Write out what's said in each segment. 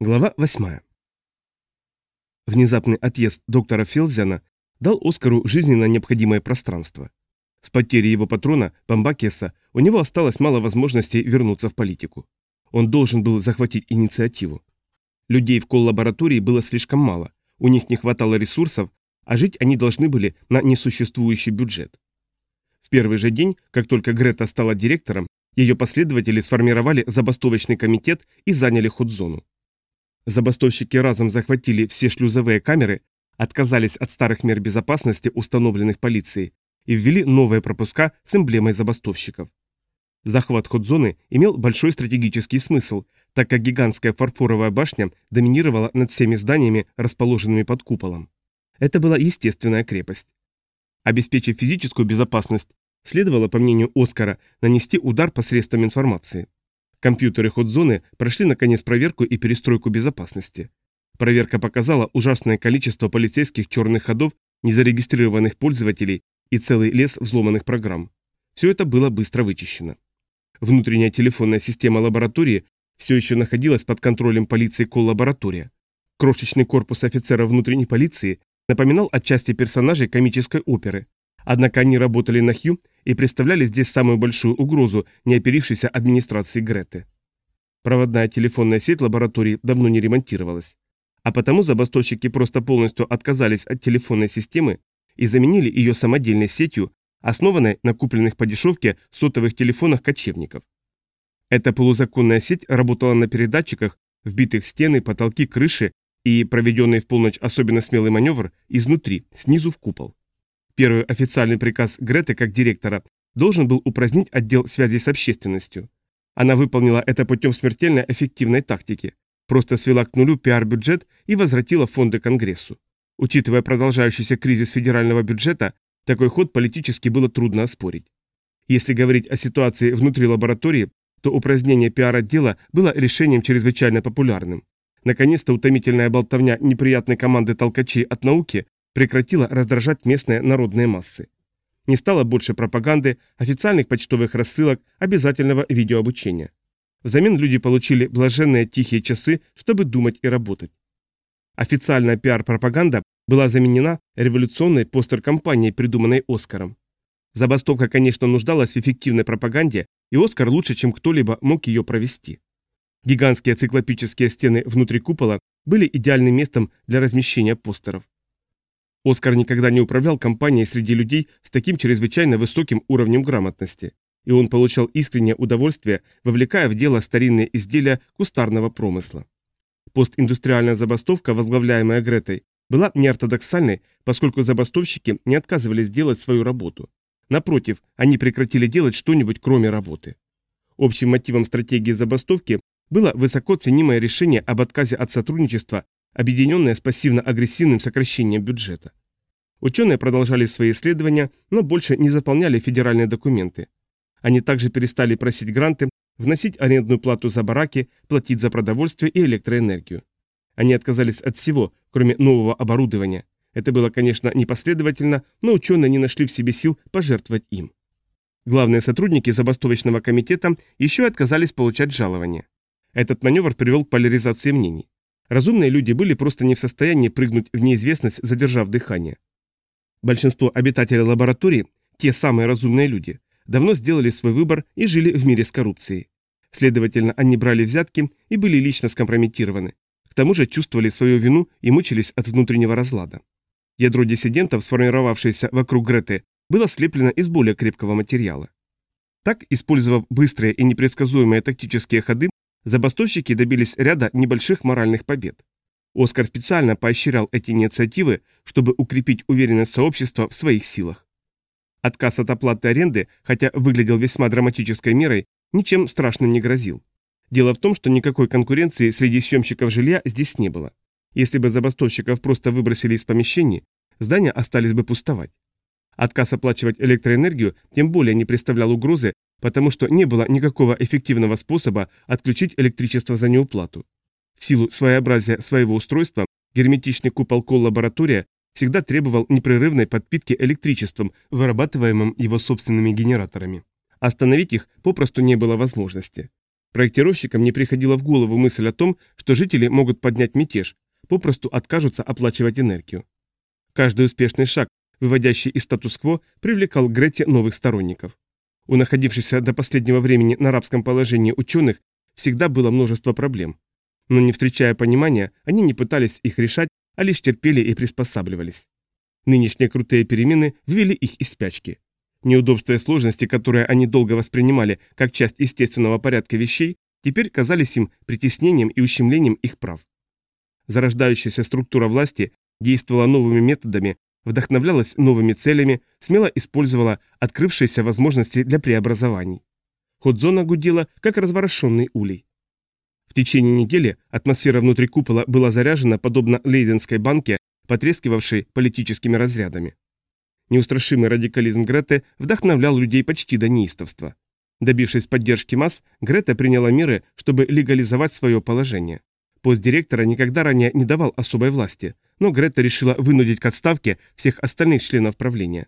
Глава 8. Внезапный отъезд доктора Филзиана дал Оскару жизненно необходимое пространство. С потерей его патрона, Бамбакеса, у него осталось мало возможностей вернуться в политику. Он должен был захватить инициативу. Людей в коллаборатории было слишком мало, у них не хватало ресурсов, а жить они должны были на несуществующий бюджет. В первый же день, как только Грета стала директором, ее последователи сформировали забастовочный комитет и заняли ход-зону. Забастовщики разом захватили все шлюзовые камеры, отказались от старых мер безопасности, установленных полицией, и ввели новые пропуска с эмблемой забастовщиков. Захват ход-зоны имел большой стратегический смысл, так как гигантская фарфоровая башня доминировала над всеми зданиями, расположенными под куполом. Это была естественная крепость. Обеспечив физическую безопасность, следовало, по мнению Оскара, нанести удар посредством информации. Компьютеры ход-зоны прошли наконец проверку и перестройку безопасности. Проверка показала ужасное количество полицейских черных ходов, незарегистрированных пользователей и целый лес взломанных программ. Все это было быстро вычищено. Внутренняя телефонная система лаборатории все еще находилась под контролем полиции коллаборатория. Крошечный корпус офицеров внутренней полиции напоминал отчасти персонажей комической оперы, Однако они работали на Хью и представляли здесь самую большую угрозу неоперившейся администрации Греты. Проводная телефонная сеть лаборатории давно не ремонтировалась. А потому забастовщики просто полностью отказались от телефонной системы и заменили ее самодельной сетью, основанной на купленных по дешевке сотовых телефонах кочевников. Эта полузаконная сеть работала на передатчиках, вбитых в стены, потолки, крыши и проведенный в полночь особенно смелый маневр изнутри, снизу в купол. Первый официальный приказ Греты как директора должен был упразднить отдел связи с общественностью. Она выполнила это путем смертельно эффективной тактики, просто свела к нулю пиар-бюджет и возвратила фонды Конгрессу. Учитывая продолжающийся кризис федерального бюджета, такой ход политически было трудно оспорить. Если говорить о ситуации внутри лаборатории, то упразднение пиар-отдела было решением чрезвычайно популярным. Наконец-то утомительная болтовня неприятной команды толкачей от науки прекратила раздражать местные народные массы. Не стало больше пропаганды, официальных почтовых рассылок, обязательного видеообучения. Взамен люди получили блаженные тихие часы, чтобы думать и работать. Официальная пиар-пропаганда была заменена революционной постер-кампанией, придуманной Оскаром. Забастовка, конечно, нуждалась в эффективной пропаганде, и Оскар лучше, чем кто-либо мог ее провести. Гигантские циклопические стены внутри купола были идеальным местом для размещения постеров. Оскар никогда не управлял компанией среди людей с таким чрезвычайно высоким уровнем грамотности, и он получал искреннее удовольствие, вовлекая в дело старинные изделия кустарного промысла. Постиндустриальная забастовка, возглавляемая Гретой, была неортодоксальной, поскольку забастовщики не отказывались делать свою работу. Напротив, они прекратили делать что-нибудь кроме работы. Общим мотивом стратегии забастовки было высоко ценимое решение об отказе от сотрудничества объединенная с пассивно-агрессивным сокращением бюджета. Ученые продолжали свои исследования, но больше не заполняли федеральные документы. Они также перестали просить гранты, вносить арендную плату за бараки, платить за продовольствие и электроэнергию. Они отказались от всего, кроме нового оборудования. Это было, конечно, непоследовательно, но ученые не нашли в себе сил пожертвовать им. Главные сотрудники забастовочного комитета еще отказались получать жалования. Этот маневр привел к поляризации мнений. Разумные люди были просто не в состоянии прыгнуть в неизвестность, задержав дыхание. Большинство обитателей лаборатории, те самые разумные люди, давно сделали свой выбор и жили в мире с коррупцией. Следовательно, они брали взятки и были лично скомпрометированы. К тому же чувствовали свою вину и мучились от внутреннего разлада. Ядро диссидентов, сформировавшееся вокруг Греты, было слеплено из более крепкого материала. Так, использовав быстрые и непредсказуемые тактические ходы, Забастовщики добились ряда небольших моральных побед. Оскар специально поощрял эти инициативы, чтобы укрепить уверенность сообщества в своих силах. Отказ от оплаты аренды, хотя выглядел весьма драматической мерой, ничем страшным не грозил. Дело в том, что никакой конкуренции среди съемщиков жилья здесь не было. Если бы забастовщиков просто выбросили из помещений, здания остались бы пустовать. Отказ оплачивать электроэнергию тем более не представлял угрозы потому что не было никакого эффективного способа отключить электричество за неуплату. В силу своеобразия своего устройства герметичный купол коллаборатория всегда требовал непрерывной подпитки электричеством, вырабатываемым его собственными генераторами. Остановить их попросту не было возможности. Проектировщикам не приходила в голову мысль о том, что жители могут поднять мятеж, попросту откажутся оплачивать энергию. Каждый успешный шаг, выводящий из статус-кво, привлекал к Грете новых сторонников. У находившихся до последнего времени на рабском положении ученых всегда было множество проблем. Но не встречая понимания, они не пытались их решать, а лишь терпели и приспосабливались. Нынешние крутые перемены ввели их из спячки. Неудобства и сложности, которые они долго воспринимали как часть естественного порядка вещей, теперь казались им притеснением и ущемлением их прав. Зарождающаяся структура власти действовала новыми методами, вдохновлялась новыми целями, смело использовала открывшиеся возможности для преобразований. Ходзона гудела, как разворошенный улей. В течение недели атмосфера внутри купола была заряжена, подобно Лейденской банке, потрескивавшей политическими разрядами. Неустрашимый радикализм Греты вдохновлял людей почти до неистовства. Добившись поддержки масс, Грета приняла меры, чтобы легализовать свое положение. Пост директора никогда ранее не давал особой власти, но Грета решила вынудить к отставке всех остальных членов правления.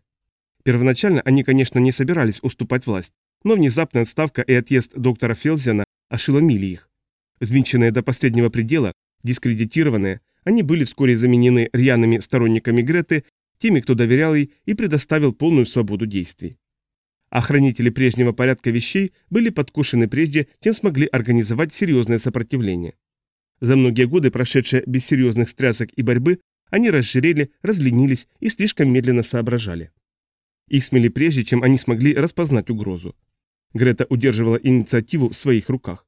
Первоначально они, конечно, не собирались уступать власть, но внезапная отставка и отъезд доктора Фелзена ошеломили их. Взвинченные до последнего предела, дискредитированные, они были вскоре заменены рьяными сторонниками Греты теми, кто доверял ей и предоставил полную свободу действий. Охранители прежнего порядка вещей были подкушены прежде, чем смогли организовать серьезное сопротивление. За многие годы, прошедшие без серьезных стрясок и борьбы, они разжирели, разленились и слишком медленно соображали. Их смели прежде, чем они смогли распознать угрозу. Грета удерживала инициативу в своих руках.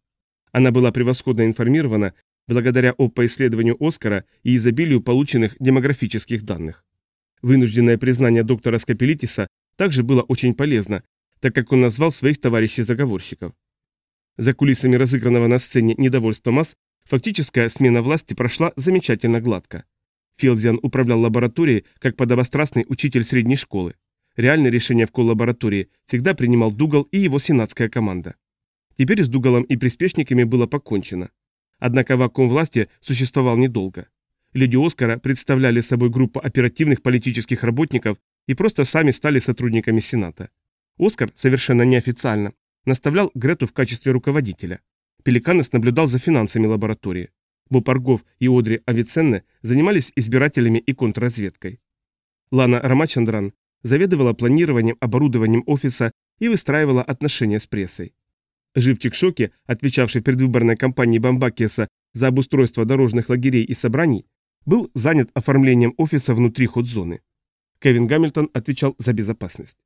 Она была превосходно информирована благодаря ОП-исследованию Оскара и изобилию полученных демографических данных. Вынужденное признание доктора Скопелитиса также было очень полезно, так как он назвал своих товарищей-заговорщиков. За кулисами разыгранного на сцене недовольства масс фактическая смена власти прошла замечательно гладко. Филзиан управлял лабораторией как подобострастный учитель средней школы. Реальное решение в коллаборатории всегда принимал Дугал и его сенатская команда. Теперь с Дугалом и приспешниками было покончено. Однако вакуум власти существовал недолго. Люди Оскара представляли собой группу оперативных политических работников и просто сами стали сотрудниками Сената. Оскар, совершенно неофициально, наставлял Грету в качестве руководителя. Пеликанес наблюдал за финансами лаборатории. Бопаргов и Одри Авиценне занимались избирателями и контрразведкой. Лана Рамачандран заведовала планированием, оборудованием офиса и выстраивала отношения с прессой. Живчик Шоки, отвечавший предвыборной кампании Бамбакеса за обустройство дорожных лагерей и собраний, был занят оформлением офиса внутри ход-зоны. Кевин Гамильтон отвечал за безопасность.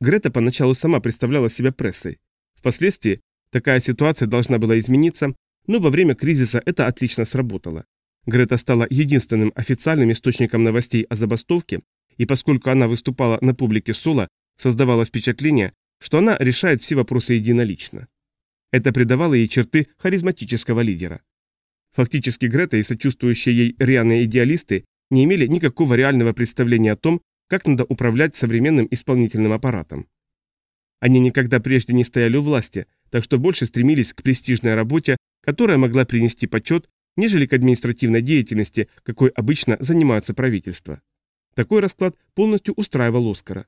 Грета поначалу сама представляла себя прессой. Впоследствии такая ситуация должна была измениться, но во время кризиса это отлично сработало. Грета стала единственным официальным источником новостей о забастовке, и поскольку она выступала на публике соло, создавалось впечатление, что она решает все вопросы единолично. Это придавало ей черты харизматического лидера. Фактически Грета и сочувствующие ей рьяные идеалисты не имели никакого реального представления о том, как надо управлять современным исполнительным аппаратом. Они никогда прежде не стояли у власти, так что больше стремились к престижной работе, которая могла принести почет, нежели к административной деятельности, какой обычно занимаются правительства. Такой расклад полностью устраивал Оскара.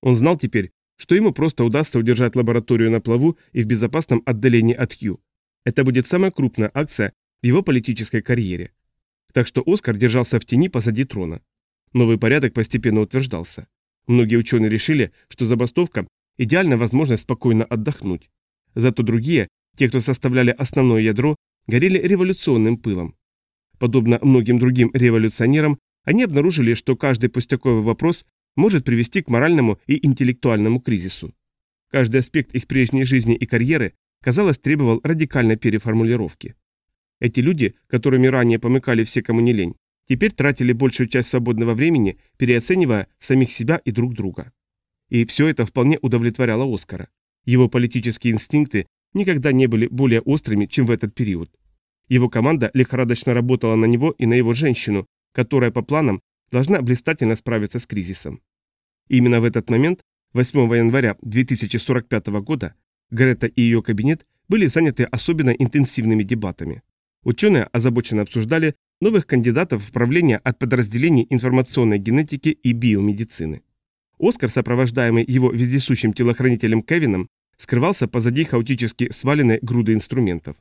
Он знал теперь, что ему просто удастся удержать лабораторию на плаву и в безопасном отдалении от Хью. Это будет самая крупная акция, в его политической карьере. Так что Оскар держался в тени позади трона. Новый порядок постепенно утверждался. Многие ученые решили, что забастовка – идеальная возможность спокойно отдохнуть. Зато другие, те, кто составляли основное ядро, горели революционным пылом. Подобно многим другим революционерам, они обнаружили, что каждый пустяковый вопрос может привести к моральному и интеллектуальному кризису. Каждый аспект их прежней жизни и карьеры, казалось, требовал радикальной переформулировки. Эти люди, которыми ранее помыкали все, кому не лень, теперь тратили большую часть свободного времени, переоценивая самих себя и друг друга. И все это вполне удовлетворяло Оскара. Его политические инстинкты никогда не были более острыми, чем в этот период. Его команда лихорадочно работала на него и на его женщину, которая по планам должна блистательно справиться с кризисом. Именно в этот момент, 8 января 2045 года, Грета и ее кабинет были заняты особенно интенсивными дебатами. Ученые озабоченно обсуждали новых кандидатов в правление от подразделений информационной генетики и биомедицины. Оскар, сопровождаемый его вездесущим телохранителем Кевином, скрывался позади хаотически сваленной груды инструментов.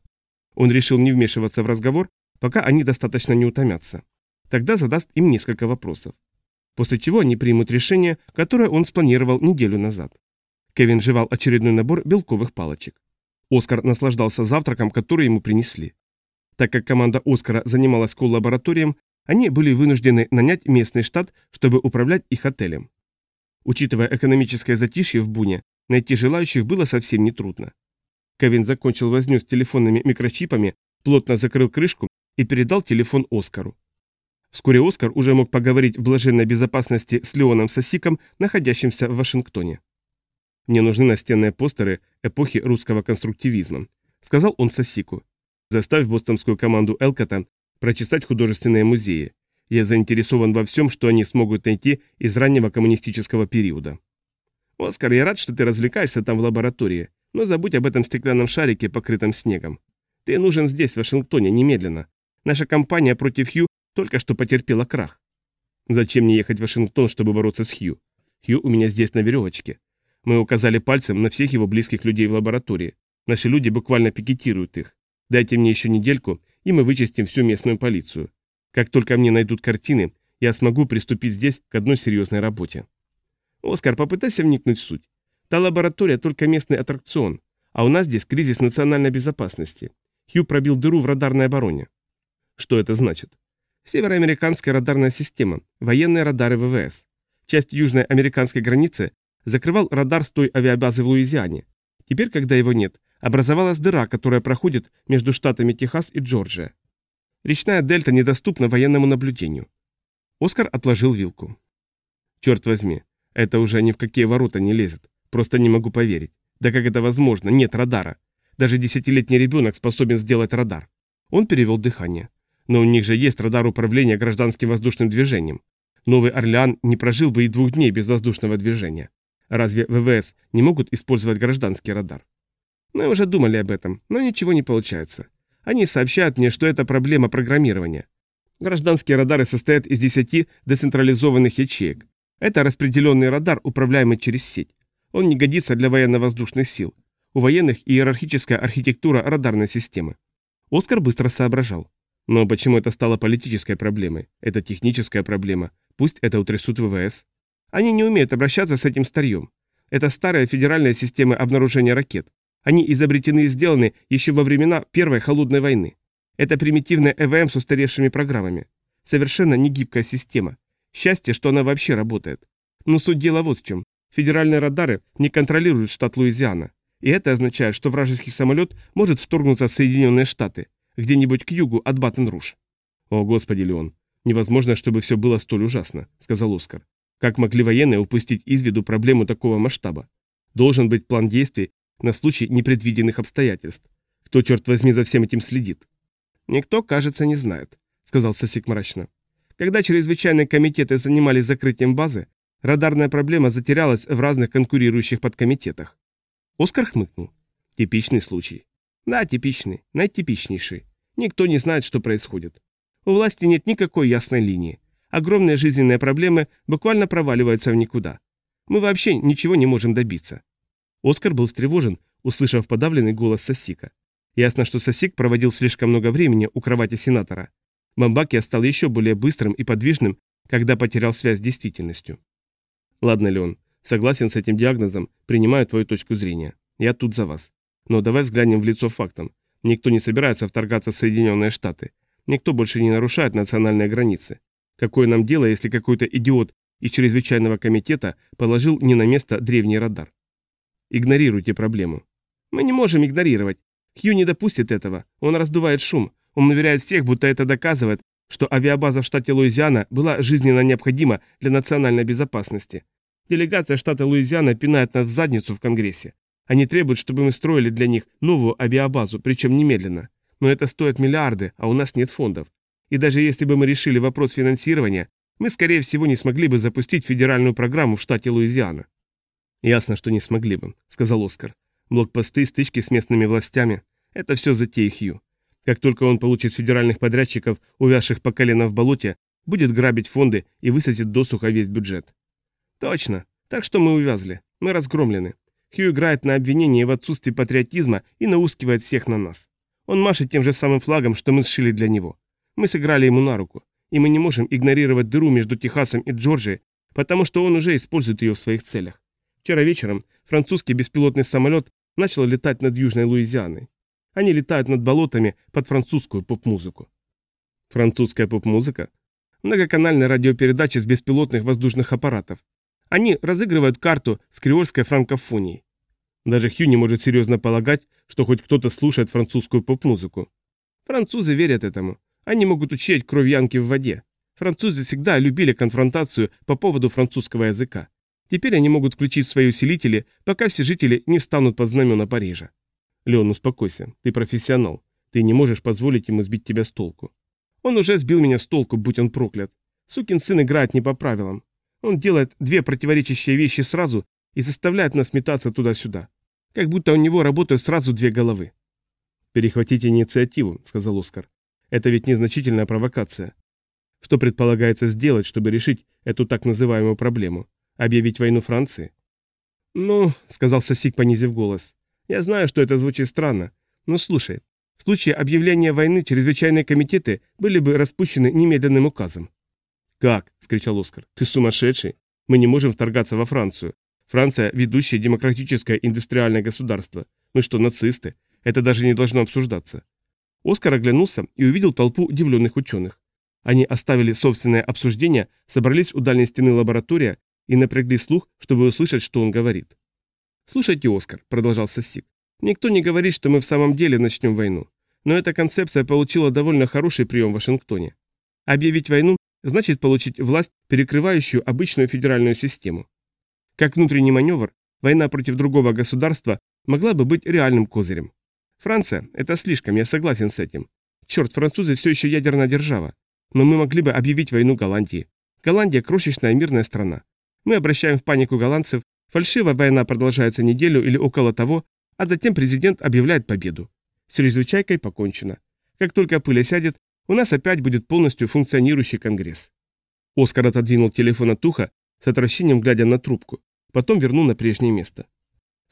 Он решил не вмешиваться в разговор, пока они достаточно не утомятся. Тогда задаст им несколько вопросов. После чего они примут решение, которое он спланировал неделю назад. Кевин жевал очередной набор белковых палочек. Оскар наслаждался завтраком, который ему принесли. Так как команда Оскара занималась коллабораторием, они были вынуждены нанять местный штат, чтобы управлять их отелем. Учитывая экономическое затишье в Буне, найти желающих было совсем нетрудно. Кевин закончил возню с телефонными микрочипами, плотно закрыл крышку и передал телефон Оскару. Вскоре Оскар уже мог поговорить в блаженной безопасности с Леоном Сосиком, находящимся в Вашингтоне. «Мне нужны настенные постеры эпохи русского конструктивизма», — сказал он Сосику. «Заставь бостонскую команду Элкота прочесать художественные музеи. Я заинтересован во всем, что они смогут найти из раннего коммунистического периода». «Оскар, я рад, что ты развлекаешься там в лаборатории, но забудь об этом стеклянном шарике, покрытом снегом. Ты нужен здесь, в Вашингтоне, немедленно. Наша кампания против Хью только что потерпела крах. Зачем мне ехать в Вашингтон, чтобы бороться с Хью? Хью у меня здесь на веревочке. Мы указали пальцем на всех его близких людей в лаборатории. Наши люди буквально пикетируют их. Дайте мне еще недельку, и мы вычистим всю местную полицию. Как только мне найдут картины, я смогу приступить здесь к одной серьезной работе. Оскар, попытайся вникнуть в суть. Та лаборатория только местный аттракцион, а у нас здесь кризис национальной безопасности. Хью пробил дыру в радарной обороне. Что это значит? Североамериканская радарная система, военные радары ВВС. Часть южной американской границы закрывал радар с той авиабазы в Луизиане. Теперь, когда его нет, образовалась дыра, которая проходит между штатами Техас и Джорджия. Речная дельта недоступна военному наблюдению. Оскар отложил вилку. Черт возьми, это уже ни в какие ворота не лезет. Просто не могу поверить. Да как это возможно? Нет радара. Даже десятилетний ребенок способен сделать радар. Он перевел дыхание. Но у них же есть радар управления гражданским воздушным движением. Новый Орлеан не прожил бы и двух дней без воздушного движения. Разве ВВС не могут использовать гражданский радар? Мы уже думали об этом, но ничего не получается. Они сообщают мне, что это проблема программирования. Гражданские радары состоят из 10 децентрализованных ячеек. Это распределенный радар, управляемый через сеть. Он не годится для военно-воздушных сил. У военных иерархическая архитектура радарной системы. Оскар быстро соображал. Но почему это стало политической проблемой? Это техническая проблема. Пусть это утрясут ВВС. Они не умеют обращаться с этим старьем. Это старая федеральная система обнаружения ракет. Они изобретены и сделаны еще во времена Первой холодной войны. Это примитивная ЭВМ с устаревшими программами. Совершенно негибкая система. Счастье, что она вообще работает. Но суть дела вот в чем. Федеральные радары не контролируют штат Луизиана. И это означает, что вражеский самолет может вторгнуться в Соединенные Штаты, где-нибудь к югу от Баттен-Руж. «О, господи, Леон, невозможно, чтобы все было столь ужасно», — сказал Оскар. «Как могли военные упустить из виду проблему такого масштаба? Должен быть план действий на случай непредвиденных обстоятельств. Кто, черт возьми, за всем этим следит?» «Никто, кажется, не знает», — сказал Сосик мрачно. «Когда чрезвычайные комитеты занимались закрытием базы, радарная проблема затерялась в разных конкурирующих подкомитетах». Оскар хмыкнул. «Типичный случай». «Да, типичный, наитипичнейший. Никто не знает, что происходит. У власти нет никакой ясной линии. Огромные жизненные проблемы буквально проваливаются в никуда. Мы вообще ничего не можем добиться. Оскар был встревожен, услышав подавленный голос Сосика. Ясно, что Сосик проводил слишком много времени у кровати сенатора. Бамбакия стал еще более быстрым и подвижным, когда потерял связь с действительностью. Ладно, Леон, согласен с этим диагнозом, принимаю твою точку зрения. Я тут за вас. Но давай взглянем в лицо фактам. Никто не собирается вторгаться в Соединенные Штаты. Никто больше не нарушает национальные границы. Какое нам дело, если какой-то идиот из чрезвычайного комитета положил не на место древний радар? Игнорируйте проблему. Мы не можем игнорировать. Хью не допустит этого. Он раздувает шум. Он уверяет всех, будто это доказывает, что авиабаза в штате Луизиана была жизненно необходима для национальной безопасности. Делегация штата Луизиана пинает нас в задницу в Конгрессе. Они требуют, чтобы мы строили для них новую авиабазу, причем немедленно. Но это стоит миллиарды, а у нас нет фондов. И даже если бы мы решили вопрос финансирования, мы, скорее всего, не смогли бы запустить федеральную программу в штате Луизиана. «Ясно, что не смогли бы», — сказал Оскар. «Блокпосты, стычки с местными властями — это все затеи Хью. Как только он получит федеральных подрядчиков, увязших по колено в болоте, будет грабить фонды и высадит досуха весь бюджет». «Точно. Так что мы увязли. Мы разгромлены. Хью играет на обвинение в отсутствии патриотизма и наускивает всех на нас. Он машет тем же самым флагом, что мы сшили для него. Мы сыграли ему на руку, и мы не можем игнорировать дыру между Техасом и Джорджией, потому что он уже использует ее в своих целях. Вчера вечером французский беспилотный самолет начал летать над Южной Луизианой. Они летают над болотами под французскую поп-музыку. Французская поп-музыка? Многоканальные радиопередачи с беспилотных воздушных аппаратов. Они разыгрывают карту с креольской франкофонией. Даже Хью не может серьезно полагать, что хоть кто-то слушает французскую поп-музыку. Французы верят этому. Они могут учить кровь янки в воде. Французы всегда любили конфронтацию по поводу французского языка. Теперь они могут включить свои усилители, пока все жители не станут под знамена Парижа. Леон, успокойся. Ты профессионал. Ты не можешь позволить ему сбить тебя с толку. Он уже сбил меня с толку, будь он проклят. Сукин сын играет не по правилам. Он делает две противоречащие вещи сразу и заставляет нас метаться туда-сюда. Как будто у него работают сразу две головы. «Перехватите инициативу», — сказал Оскар. «Это ведь незначительная провокация. Что предполагается сделать, чтобы решить эту так называемую проблему? Объявить войну Франции?» «Ну», — сказал Сосик, понизив голос, — «я знаю, что это звучит странно, но слушай, в случае объявления войны чрезвычайные комитеты были бы распущены немедленным указом. «Как?» – скричал Оскар. «Ты сумасшедший? Мы не можем вторгаться во Францию. Франция – ведущее демократическое индустриальное государство. Мы что, нацисты? Это даже не должно обсуждаться». Оскар оглянулся и увидел толпу удивленных ученых. Они оставили собственное обсуждение, собрались у дальней стены лаборатория и напрягли слух, чтобы услышать, что он говорит. «Слушайте, Оскар», – продолжал Сосик, – «никто не говорит, что мы в самом деле начнем войну. Но эта концепция получила довольно хороший прием в Вашингтоне. Объявить войну значит получить власть, перекрывающую обычную федеральную систему. Как внутренний маневр, война против другого государства могла бы быть реальным козырем. Франция – это слишком, я согласен с этим. Черт, французы все еще ядерная держава. Но мы могли бы объявить войну Голландии. Голландия – крошечная мирная страна. Мы обращаем в панику голландцев, фальшивая война продолжается неделю или около того, а затем президент объявляет победу. С чрезвычайкой покончено. Как только пыль осядет, у нас опять будет полностью функционирующий Конгресс. Оскар отодвинул телефон от уха, с отвращением глядя на трубку, потом вернул на прежнее место.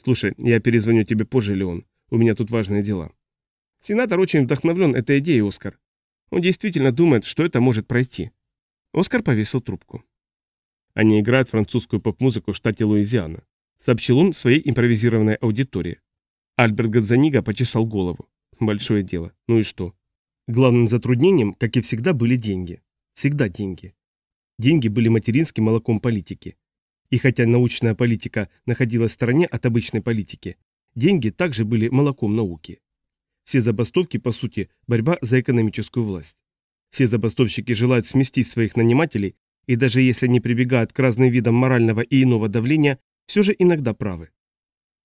«Слушай, я перезвоню тебе позже, Леон. У меня тут важные дела». Сенатор очень вдохновлен этой идеей, Оскар. Он действительно думает, что это может пройти. Оскар повесил трубку. Они играют французскую поп-музыку в штате Луизиана, сообщил он своей импровизированной аудитории. Альберт Гадзанига почесал голову. Большое дело. Ну и что? Главным затруднением, как и всегда, были деньги. Всегда деньги. Деньги были материнским молоком политики. И хотя научная политика находилась в стороне от обычной политики, деньги также были молоком науки. Все забастовки, по сути, борьба за экономическую власть. Все забастовщики желают сместить своих нанимателей, и даже если они прибегают к разным видам морального и иного давления, все же иногда правы.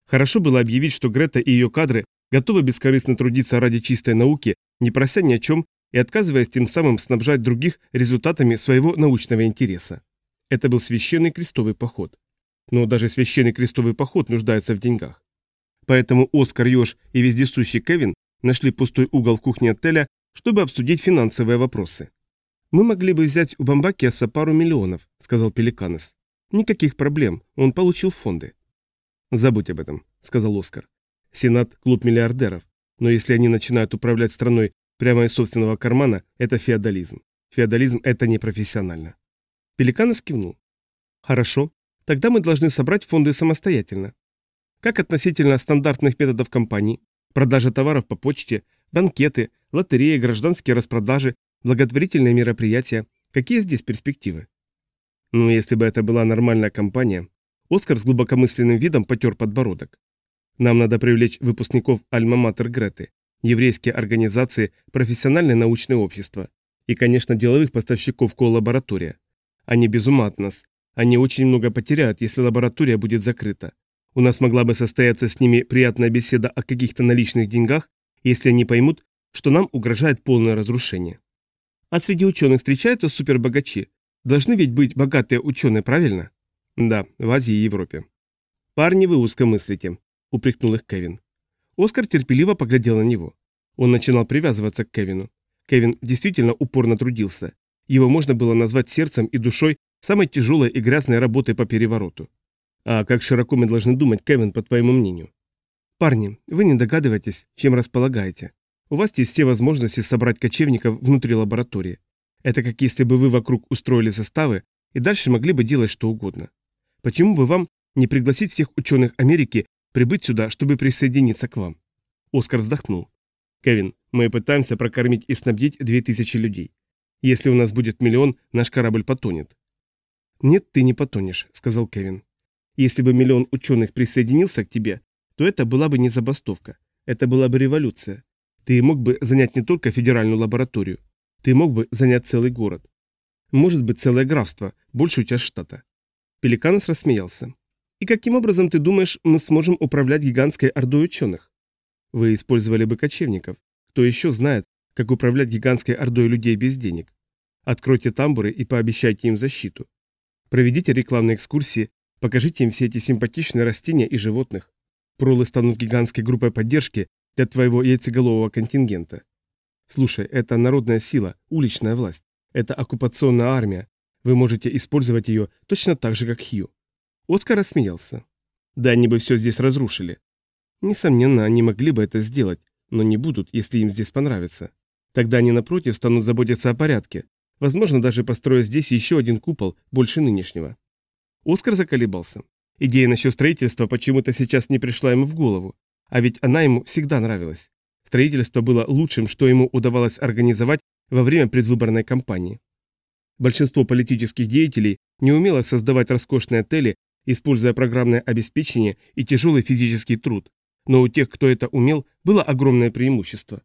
Хорошо было объявить, что Грета и ее кадры готовы бескорыстно трудиться ради чистой науки не прося ни о чем и отказываясь тем самым снабжать других результатами своего научного интереса. Это был священный крестовый поход. Но даже священный крестовый поход нуждается в деньгах. Поэтому Оскар Ёж и вездесущий Кевин нашли пустой угол в кухне отеля, чтобы обсудить финансовые вопросы. «Мы могли бы взять у Бамбакиаса пару миллионов», — сказал Пеликанес. «Никаких проблем, он получил фонды». «Забудь об этом», — сказал Оскар. «Сенат — клуб миллиардеров. Но если они начинают управлять страной прямо из собственного кармана, это феодализм. Феодализм – это непрофессионально. Пеликан кивнул. Хорошо, тогда мы должны собрать фонды самостоятельно. Как относительно стандартных методов компаний, продажа товаров по почте, банкеты, лотереи, гражданские распродажи, благотворительные мероприятия, какие здесь перспективы? Ну, если бы это была нормальная компания, Оскар с глубокомысленным видом потер подбородок. Нам надо привлечь выпускников Альма-Матер Греты, еврейские организации, профессиональное научное общество и, конечно, деловых поставщиков коллаборатория. Они без ума от нас. Они очень много потеряют, если лаборатория будет закрыта. У нас могла бы состояться с ними приятная беседа о каких-то наличных деньгах, если они поймут, что нам угрожает полное разрушение. А среди ученых встречаются супербогачи. Должны ведь быть богатые ученые, правильно? Да, в Азии и Европе. Парни, вы узко мыслите. – упрекнул их Кевин. Оскар терпеливо поглядел на него. Он начинал привязываться к Кевину. Кевин действительно упорно трудился. Его можно было назвать сердцем и душой самой тяжелой и грязной работой по перевороту. А как широко мы должны думать, Кевин, по твоему мнению? Парни, вы не догадываетесь, чем располагаете. У вас есть все возможности собрать кочевников внутри лаборатории. Это как если бы вы вокруг устроили составы и дальше могли бы делать что угодно. Почему бы вам не пригласить всех ученых Америки прибыть сюда, чтобы присоединиться к вам? Оскар вздохнул. Кевин, мы пытаемся прокормить и снабдить две тысячи людей. Если у нас будет миллион, наш корабль потонет. Нет, ты не потонешь, сказал Кевин. Если бы миллион ученых присоединился к тебе, то это была бы не забастовка, это была бы революция. Ты мог бы занять не только федеральную лабораторию, ты мог бы занять целый город. Может быть, целое графство, большую часть штата. Пеликанос рассмеялся. И каким образом, ты думаешь, мы сможем управлять гигантской ордой ученых? Вы использовали бы кочевников. Кто еще знает, как управлять гигантской ордой людей без денег? Откройте тамбуры и пообещайте им защиту. Проведите рекламные экскурсии, покажите им все эти симпатичные растения и животных. Пролы станут гигантской группой поддержки для твоего яйцеголового контингента. Слушай, это народная сила, уличная власть. Это оккупационная армия. Вы можете использовать ее точно так же, как Хью. Оскар рассмеялся. Да они бы все здесь разрушили. Несомненно, они могли бы это сделать, но не будут, если им здесь понравится. Тогда они, напротив, станут заботиться о порядке. Возможно, даже построят здесь еще один купол, больше нынешнего. Оскар заколебался. Идея насчет строительства почему-то сейчас не пришла ему в голову, а ведь она ему всегда нравилась. Строительство было лучшим, что ему удавалось организовать во время предвыборной кампании. Большинство политических деятелей не умело создавать роскошные отели, используя программное обеспечение и тяжелый физический труд, но у тех, кто это умел, было огромное преимущество.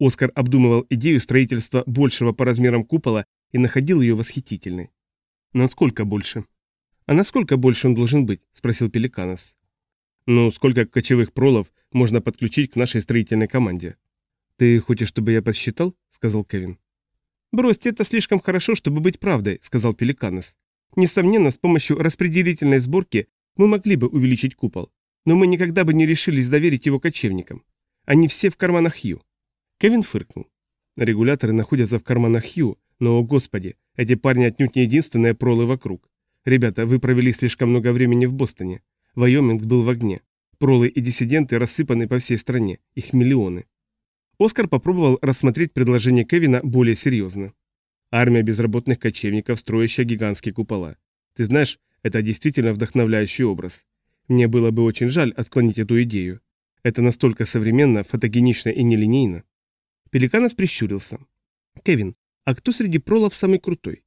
Оскар обдумывал идею строительства большего по размерам купола и находил ее восхитительной. Насколько больше? «А насколько больше он должен быть?» – спросил Пеликанос. «Ну, сколько кочевых пролов можно подключить к нашей строительной команде?» «Ты хочешь, чтобы я подсчитал?» – сказал Кевин. «Бросьте, это слишком хорошо, чтобы быть правдой», – сказал Пеликанос. «Несомненно, с помощью распределительной сборки мы могли бы увеличить купол, но мы никогда бы не решились доверить его кочевникам. Они все в карманах Хью». Кевин фыркнул. Регуляторы находятся в карманах Хью, но, о господи, эти парни отнюдь не единственные пролы вокруг. Ребята, вы провели слишком много времени в Бостоне. Вайоминг был в огне. Пролы и диссиденты рассыпаны по всей стране. Их миллионы. Оскар попробовал рассмотреть предложение Кевина более серьезно. Армия безработных кочевников, строящая гигантские купола. Ты знаешь, это действительно вдохновляющий образ. Мне было бы очень жаль отклонить эту идею. Это настолько современно, фотогенично и нелинейно. Пеликанос прищурился. Кевин, а кто среди пролов самый крутой?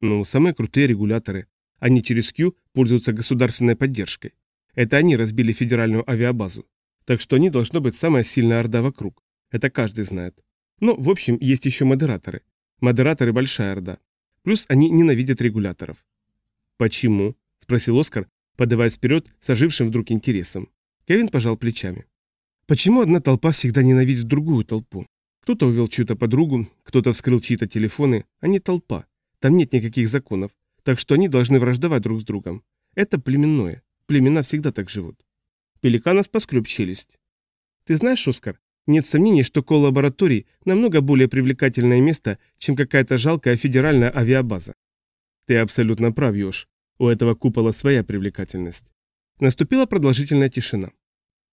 Ну, самые крутые регуляторы. Они через Q пользуются государственной поддержкой. Это они разбили федеральную авиабазу. Так что они должны быть самая сильная орда вокруг. Это каждый знает. Но, в общем, есть еще модераторы. Модераторы – большая орда. Плюс они ненавидят регуляторов. «Почему?» – спросил Оскар, подаваясь вперед с ожившим вдруг интересом. Кевин пожал плечами. «Почему одна толпа всегда ненавидит другую толпу? Кто-то увел чью-то подругу, кто-то вскрыл чьи-то телефоны, не толпа. Там нет никаких законов, так что они должны враждовать друг с другом. Это племенное. Племена всегда так живут. Пеликанос поскреб челюсть. Ты знаешь, Оскар, нет сомнений, что коллабораторий намного более привлекательное место, чем какая-то жалкая федеральная авиабаза. Ты абсолютно прав, Ёж. У этого купола своя привлекательность. Наступила продолжительная тишина.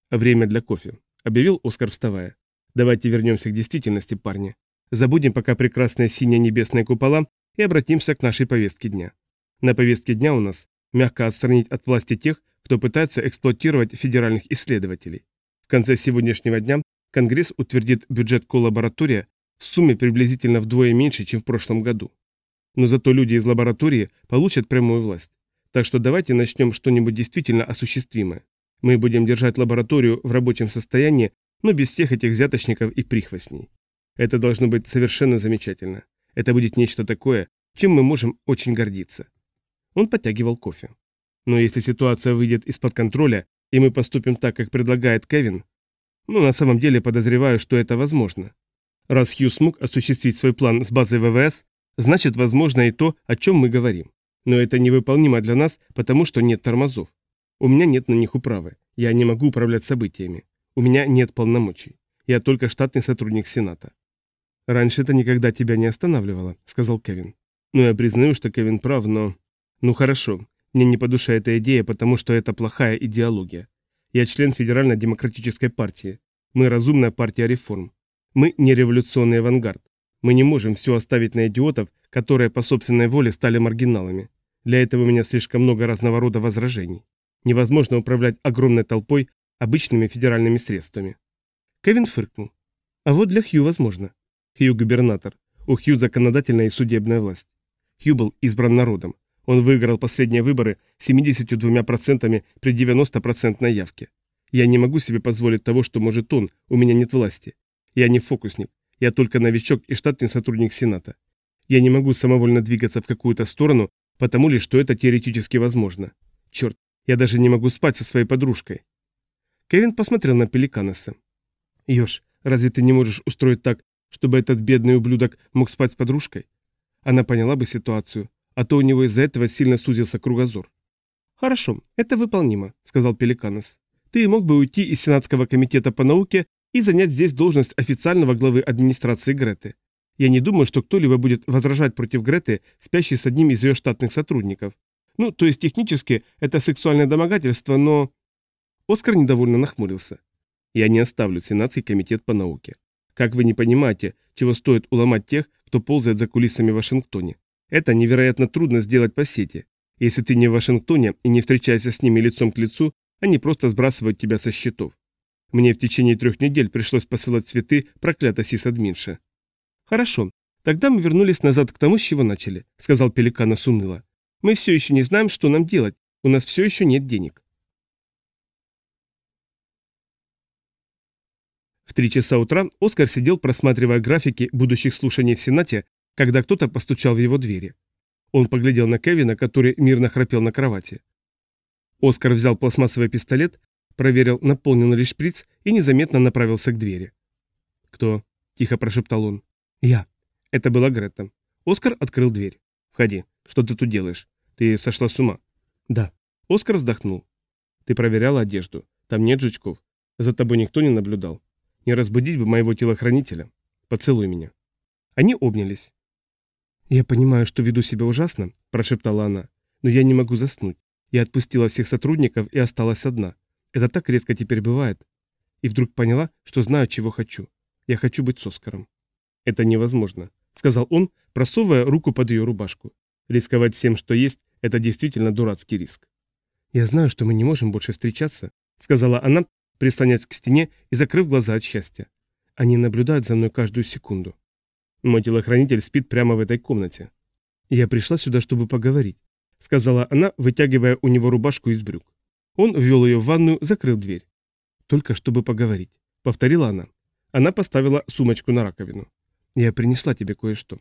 Время для кофе, объявил Оскар, вставая. Давайте вернемся к действительности, парни. Забудем пока прекрасные синие небесные купола и обратимся к нашей повестке дня. На повестке дня у нас мягко отстранить от власти тех, кто пытается эксплуатировать федеральных исследователей. В конце сегодняшнего дня Конгресс утвердит бюджет коллаборатория в сумме приблизительно вдвое меньше, чем в прошлом году. Но зато люди из лаборатории получат прямую власть. Так что давайте начнем что-нибудь действительно осуществимое. Мы будем держать лабораторию в рабочем состоянии, но без всех этих взяточников и прихвостней. Это должно быть совершенно замечательно. Это будет нечто такое, чем мы можем очень гордиться. Он подтягивал кофе. Но если ситуация выйдет из-под контроля, и мы поступим так, как предлагает Кевин, ну, на самом деле подозреваю, что это возможно. Раз Хью смог осуществить свой план с базой ВВС, значит, возможно и то, о чем мы говорим. Но это невыполнимо для нас, потому что нет тормозов. У меня нет на них управы. Я не могу управлять событиями. У меня нет полномочий. Я только штатный сотрудник Сената. «Раньше это никогда тебя не останавливало», — сказал Кевин. «Ну, я признаю, что Кевин прав, но...» «Ну хорошо, Мне не по душе эта идея, потому что это плохая идеология. Я член Федерально-демократической партии. Мы разумная партия реформ. Мы не революционный авангард. Мы не можем все оставить на идиотов, которые по собственной воле стали маргиналами. Для этого у меня слишком много разного рода возражений. Невозможно управлять огромной толпой обычными федеральными средствами. Кевин фыркнул. А вот для Хью возможно. Хью губернатор. У Хью законодательная и судебная власть. Хью был избран народом. Он выиграл последние выборы 72% при 90% явке. Я не могу себе позволить того, что может он, у меня нет власти. Я не фокусник, я только новичок и штатный сотрудник Сената. Я не могу самовольно двигаться в какую-то сторону, потому ли, что это теоретически возможно. Черт, я даже не могу спать со своей подружкой. Кевин посмотрел на Пеликанеса. Ёж, разве ты не можешь устроить так, чтобы этот бедный ублюдок мог спать с подружкой? Она поняла бы ситуацию, а то у него из-за этого сильно сузился кругозор. «Хорошо, это выполнимо», — сказал Пеликанес. «Ты мог бы уйти из Сенатского комитета по науке и занять здесь должность официального главы администрации Греты. Я не думаю, что кто-либо будет возражать против Греты, спящей с одним из ее штатных сотрудников. Ну, то есть технически это сексуальное домогательство, но...» Оскар недовольно нахмурился. «Я не оставлю Сенатский комитет по науке. Как вы не понимаете, чего стоит уломать тех, кто ползает за кулисами в Вашингтоне? Это невероятно трудно сделать по сети. Если ты не в Вашингтоне и не встречаешься с ними лицом к лицу, они просто сбрасывают тебя со счетов. Мне в течение трех недель пришлось посылать цветы проклятой сисадминша. Хорошо, тогда мы вернулись назад к тому, с чего начали, сказал Пеликана уныло. Мы все еще не знаем, что нам делать, у нас все еще нет денег. В три часа утра Оскар сидел, просматривая графики будущих слушаний в Сенате, когда кто-то постучал в его двери. Он поглядел на Кевина, который мирно храпел на кровати. Оскар взял пластмассовый пистолет, проверил, наполнен ли шприц и незаметно направился к двери. «Кто?» – тихо прошептал он. «Я». Это была Гретта. Оскар открыл дверь. «Входи. Что ты тут делаешь? Ты сошла с ума?» «Да». Оскар вздохнул. «Ты проверяла одежду. Там нет жучков. За тобой никто не наблюдал. Не разбудить бы моего телохранителя. Поцелуй меня». Они обнялись. «Я понимаю, что веду себя ужасно», – прошептала она, – «но я не могу заснуть. Я отпустила всех сотрудников и осталась одна. Это так редко теперь бывает. И вдруг поняла, что знаю, чего хочу. Я хочу быть с Оскаром». «Это невозможно», – сказал он, просовывая руку под ее рубашку. «Рисковать всем, что есть, это действительно дурацкий риск». «Я знаю, что мы не можем больше встречаться», – сказала она, прислонясь к стене и закрыв глаза от счастья. «Они наблюдают за мной каждую секунду». Мой телохранитель спит прямо в этой комнате. Я пришла сюда, чтобы поговорить, сказала она, вытягивая у него рубашку из брюк. Он ввел ее в ванную, закрыл дверь. Только чтобы поговорить, повторила она. Она поставила сумочку на раковину. Я принесла тебе кое-что.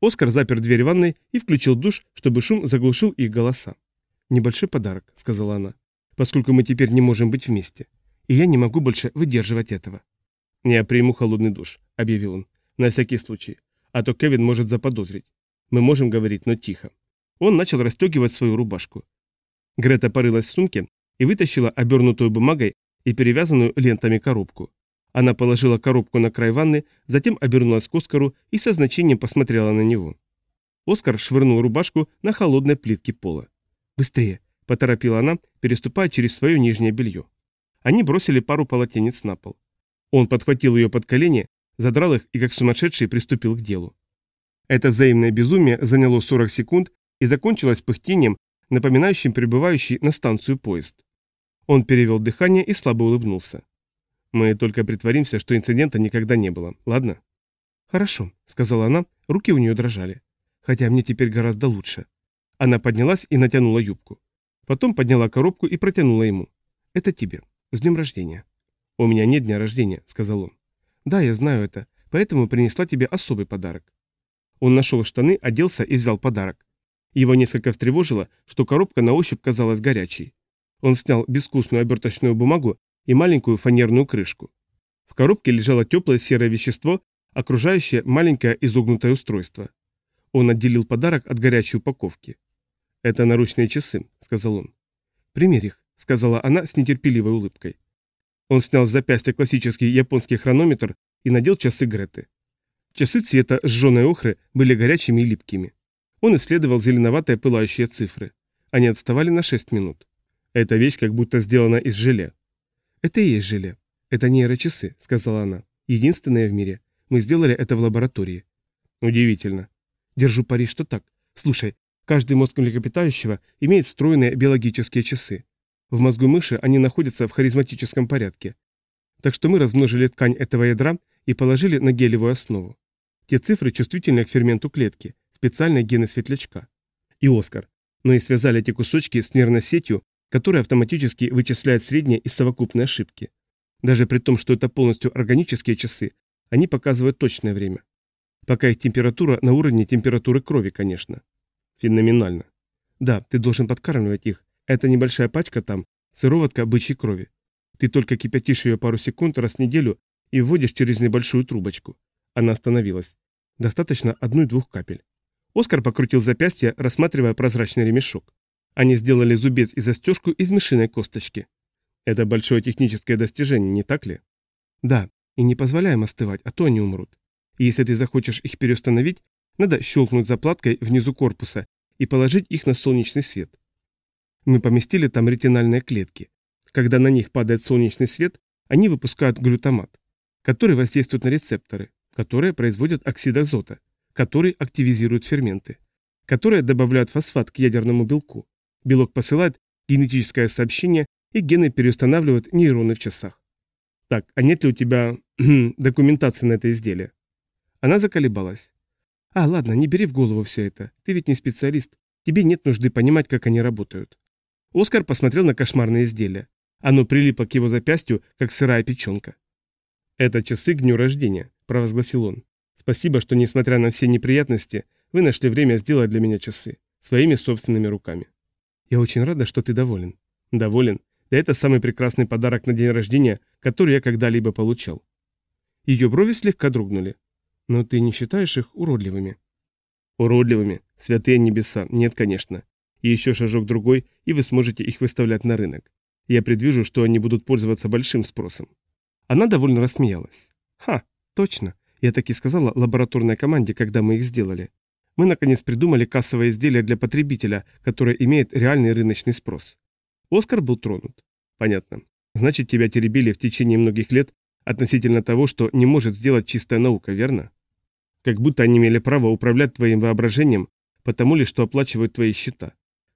Оскар запер дверь ванной и включил душ, чтобы шум заглушил их голоса. «Небольшой подарок», — сказала она, — «поскольку мы теперь не можем быть вместе, и я не могу больше выдерживать этого». «Я приму холодный душ», — объявил он. На всякий случай. А то Кевин может заподозрить. Мы можем говорить, но тихо. Он начал расстегивать свою рубашку. Грета порылась в сумке и вытащила обернутую бумагой и перевязанную лентами коробку. Она положила коробку на край ванны, затем обернулась к Оскару и со значением посмотрела на него. Оскар швырнул рубашку на холодной плитке пола. «Быстрее!» – поторопила она, переступая через свое нижнее белье. Они бросили пару полотенец на пол. Он подхватил ее под колени, задрал их и как сумасшедший приступил к делу. Это взаимное безумие заняло 40 секунд и закончилось пыхтением, напоминающим прибывающий на станцию поезд. Он перевел дыхание и слабо улыбнулся. «Мы только притворимся, что инцидента никогда не было, ладно?» «Хорошо», — сказала она, руки у нее дрожали. «Хотя мне теперь гораздо лучше». Она поднялась и натянула юбку. Потом подняла коробку и протянула ему. «Это тебе. С днем рождения». «У меня нет дня рождения», — сказал он. «Да, я знаю это, поэтому принесла тебе особый подарок». Он нашел штаны, оделся и взял подарок. Его несколько встревожило, что коробка на ощупь казалась горячей. Он снял безвкусную оберточную бумагу и маленькую фанерную крышку. В коробке лежало теплое серое вещество, окружающее маленькое изогнутое устройство. Он отделил подарок от горячей упаковки. «Это наручные часы», — сказал он. «Примерь их», — сказала она с нетерпеливой улыбкой. Он снял с запястья классический японский хронометр и надел часы Греты. Часы цвета сжженной охры были горячими и липкими. Он исследовал зеленоватые пылающие цифры. Они отставали на 6 минут. Эта вещь как будто сделана из желе. Это и есть желе. Это нейрочасы, сказала она. Единственное в мире. Мы сделали это в лаборатории. Удивительно. Держу пари, что так. Слушай, каждый мозг млекопитающего имеет встроенные биологические часы. В мозгу мыши они находятся в харизматическом порядке. Так что мы размножили ткань этого ядра и положили на гелевую основу. Те цифры чувствительны к ферменту клетки, специальной гены светлячка. И Оскар. Но и связали эти кусочки с нервной сетью, которая автоматически вычисляет средние и совокупные ошибки. Даже при том, что это полностью органические часы, они показывают точное время. Пока их температура на уровне температуры крови, конечно. Феноменально. Да, ты должен подкармливать их. Это небольшая пачка там, сыроватка бычьей крови. Ты только кипятишь ее пару секунд раз в неделю и вводишь через небольшую трубочку. Она остановилась. Достаточно одной-двух капель. Оскар покрутил запястье, рассматривая прозрачный ремешок. Они сделали зубец и застежку из мышиной косточки. Это большое техническое достижение, не так ли? Да, и не позволяем остывать, а то они умрут. И если ты захочешь их переустановить, надо щелкнуть заплаткой внизу корпуса и положить их на солнечный свет. Мы поместили там ретинальные клетки. Когда на них падает солнечный свет, они выпускают глютамат, который воздействует на рецепторы, которые производят оксид азота, который активизирует ферменты, которые добавляют фосфат к ядерному белку. Белок посылает генетическое сообщение, и гены переустанавливают нейроны в часах. Так, а нет ли у тебя документации на это изделие? Она заколебалась. А, ладно, не бери в голову все это. Ты ведь не специалист. Тебе нет нужды понимать, как они работают. Оскар посмотрел на кошмарное изделие. Оно прилипло к его запястью, как сырая печенка. «Это часы к дню рождения», – провозгласил он. «Спасибо, что, несмотря на все неприятности, вы нашли время сделать для меня часы. Своими собственными руками». «Я очень рада, что ты доволен». «Доволен? Да это самый прекрасный подарок на день рождения, который я когда-либо получал». Ее брови слегка дрогнули. «Но ты не считаешь их уродливыми?» «Уродливыми? Святые небеса? Нет, конечно. И еще шажок другой, и вы сможете их выставлять на рынок. Я предвижу, что они будут пользоваться большим спросом. Она довольно рассмеялась. «Ха, точно. Я так и сказала лабораторной команде, когда мы их сделали. Мы наконец придумали кассовое изделие для потребителя, которое имеет реальный рыночный спрос». Оскар был тронут. «Понятно. Значит, тебя теребили в течение многих лет относительно того, что не может сделать чистая наука, верно? Как будто они имели право управлять твоим воображением, потому ли, что оплачивают твои счета.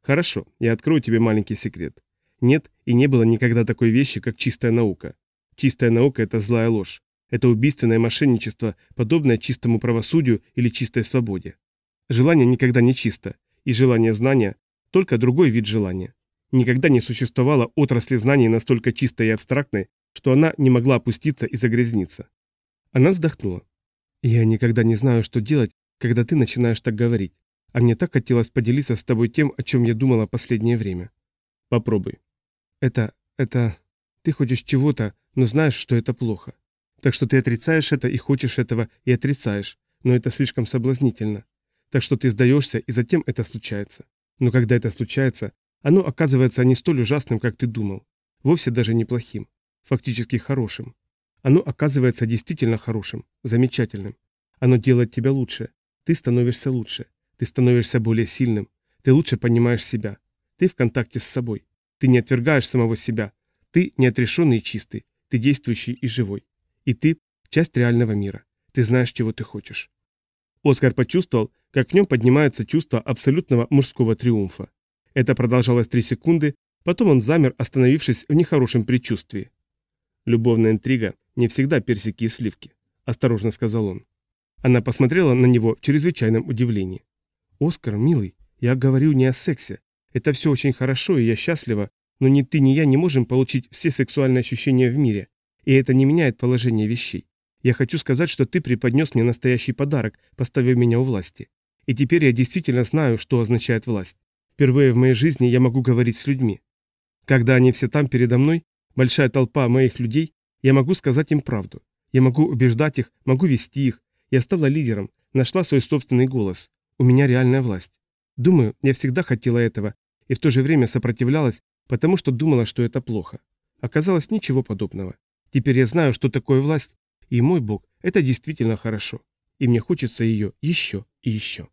Хорошо, я открою тебе маленький секрет. Нет и не было никогда такой вещи, как чистая наука. Чистая наука – это злая ложь. Это убийственное мошенничество, подобное чистому правосудию или чистой свободе. Желание никогда не чисто, и желание знания – только другой вид желания. Никогда не существовало отрасли знаний настолько чистой и абстрактной, что она не могла опуститься и загрязниться. Она вздохнула. «Я никогда не знаю, что делать, когда ты начинаешь так говорить. А мне так хотелось поделиться с тобой тем, о чем я думала последнее время». «Попробуй». «Это... это... Ты хочешь чего-то, но знаешь, что это плохо. Так что ты отрицаешь это и хочешь этого, и отрицаешь, но это слишком соблазнительно. Так что ты сдаешься, и затем это случается. Но когда это случается, оно оказывается не столь ужасным, как ты думал. Вовсе даже неплохим. Фактически хорошим. Оно оказывается действительно хорошим, замечательным. Оно делает тебя лучше. Ты становишься лучше. Ты становишься более сильным. Ты лучше понимаешь себя. Ты в контакте с собой. Ты не отвергаешь самого себя. Ты не отрешенный и чистый. Ты действующий и живой. И ты – часть реального мира. Ты знаешь, чего ты хочешь. Оскар почувствовал, как в нем поднимается чувство абсолютного мужского триумфа. Это продолжалось три секунды, потом он замер, остановившись в нехорошем предчувствии. «Любовная интрига не всегда персики и сливки», – осторожно сказал он. Она посмотрела на него в чрезвычайном удивлении. «Оскар, милый, я говорю не о сексе. Это все очень хорошо, и я счастлива, но ни ты, ни я не можем получить все сексуальные ощущения в мире, и это не меняет положение вещей. Я хочу сказать, что ты преподнес мне настоящий подарок, поставив меня у власти. И теперь я действительно знаю, что означает власть. Впервые в моей жизни я могу говорить с людьми. Когда они все там передо мной, большая толпа моих людей, я могу сказать им правду. Я могу убеждать их, могу вести их. Я стала лидером, нашла свой собственный голос. У меня реальная власть. Думаю, я всегда хотела этого, и в то же время сопротивлялась, потому что думала, что это плохо. Оказалось, ничего подобного. Теперь я знаю, что такое власть, и мой Бог – это действительно хорошо. И мне хочется ее еще и еще.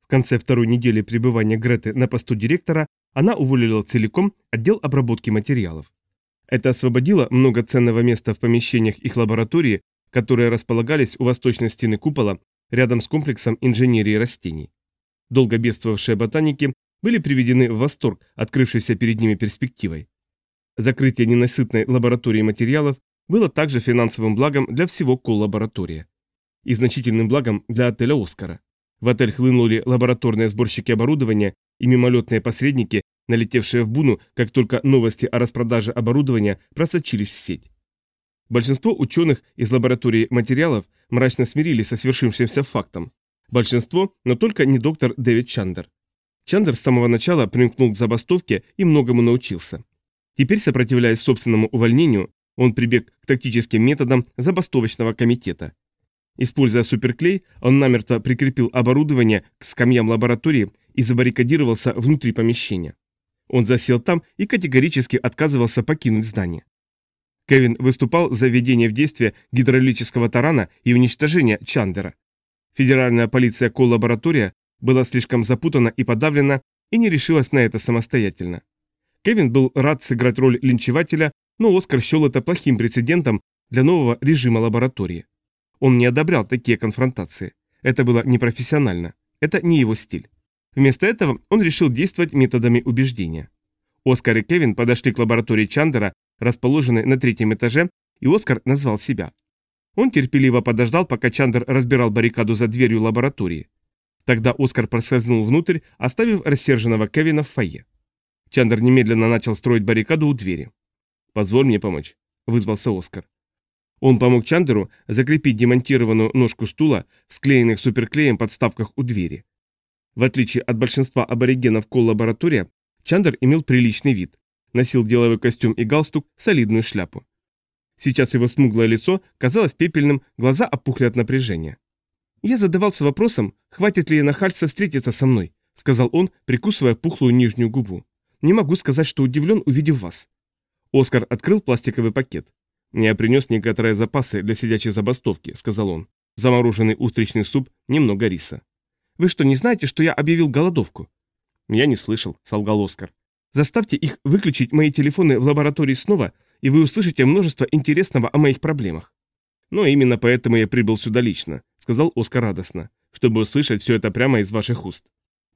В конце второй недели пребывания Греты на посту директора она уволила целиком отдел обработки материалов. Это освободило много ценного места в помещениях их лаборатории, которые располагались у восточной стены купола рядом с комплексом инженерии растений. Долго бедствовавшие ботаники были приведены в восторг открывшейся перед ними перспективой. Закрытие ненасытной лаборатории материалов было также финансовым благом для всего коллаборатория. И значительным благом для отеля «Оскара». В отель хлынули лабораторные сборщики оборудования и мимолетные посредники, налетевшие в Буну, как только новости о распродаже оборудования просочились в сеть. Большинство ученых из лаборатории материалов мрачно смирились со свершившимся фактом. Большинство, но только не доктор Дэвид Чандер. Чандер с самого начала примкнул к забастовке и многому научился. Теперь, сопротивляясь собственному увольнению, он прибег к тактическим методам забастовочного комитета. Используя суперклей, он намертво прикрепил оборудование к скамьям лаборатории и забаррикадировался внутри помещения. Он засел там и категорически отказывался покинуть здание. Кевин выступал за введение в действие гидравлического тарана и уничтожение Чандера. Федеральная полиция коллаборатория была слишком запутана и подавлена и не решилась на это самостоятельно. Кевин был рад сыграть роль линчевателя, но Оскар счел это плохим прецедентом для нового режима лаборатории. Он не одобрял такие конфронтации. Это было непрофессионально. Это не его стиль. Вместо этого он решил действовать методами убеждения. Оскар и Кевин подошли к лаборатории Чандера расположенной на третьем этаже, и Оскар назвал себя. Он терпеливо подождал, пока Чандер разбирал баррикаду за дверью лаборатории. Тогда Оскар проскользнул внутрь, оставив рассерженного Кевина в фойе. Чандер немедленно начал строить баррикаду у двери. «Позволь мне помочь», — вызвался Оскар. Он помог Чандеру закрепить демонтированную ножку стула склеенных суперклеем подставках у двери. В отличие от большинства аборигенов коллаборатория, Чандер имел приличный вид. Носил деловой костюм и галстук, солидную шляпу. Сейчас его смуглое лицо казалось пепельным, глаза опухли от напряжения. «Я задавался вопросом, хватит ли нахальца встретиться со мной», сказал он, прикусывая пухлую нижнюю губу. «Не могу сказать, что удивлен, увидев вас». Оскар открыл пластиковый пакет. «Я принес некоторые запасы для сидячей забастовки», — сказал он. «Замороженный устричный суп, немного риса». «Вы что, не знаете, что я объявил голодовку?» «Я не слышал», — солгал Оскар. Заставьте их выключить мои телефоны в лаборатории снова, и вы услышите множество интересного о моих проблемах. Но именно поэтому я прибыл сюда лично, сказал Оскар радостно, чтобы услышать все это прямо из ваших уст.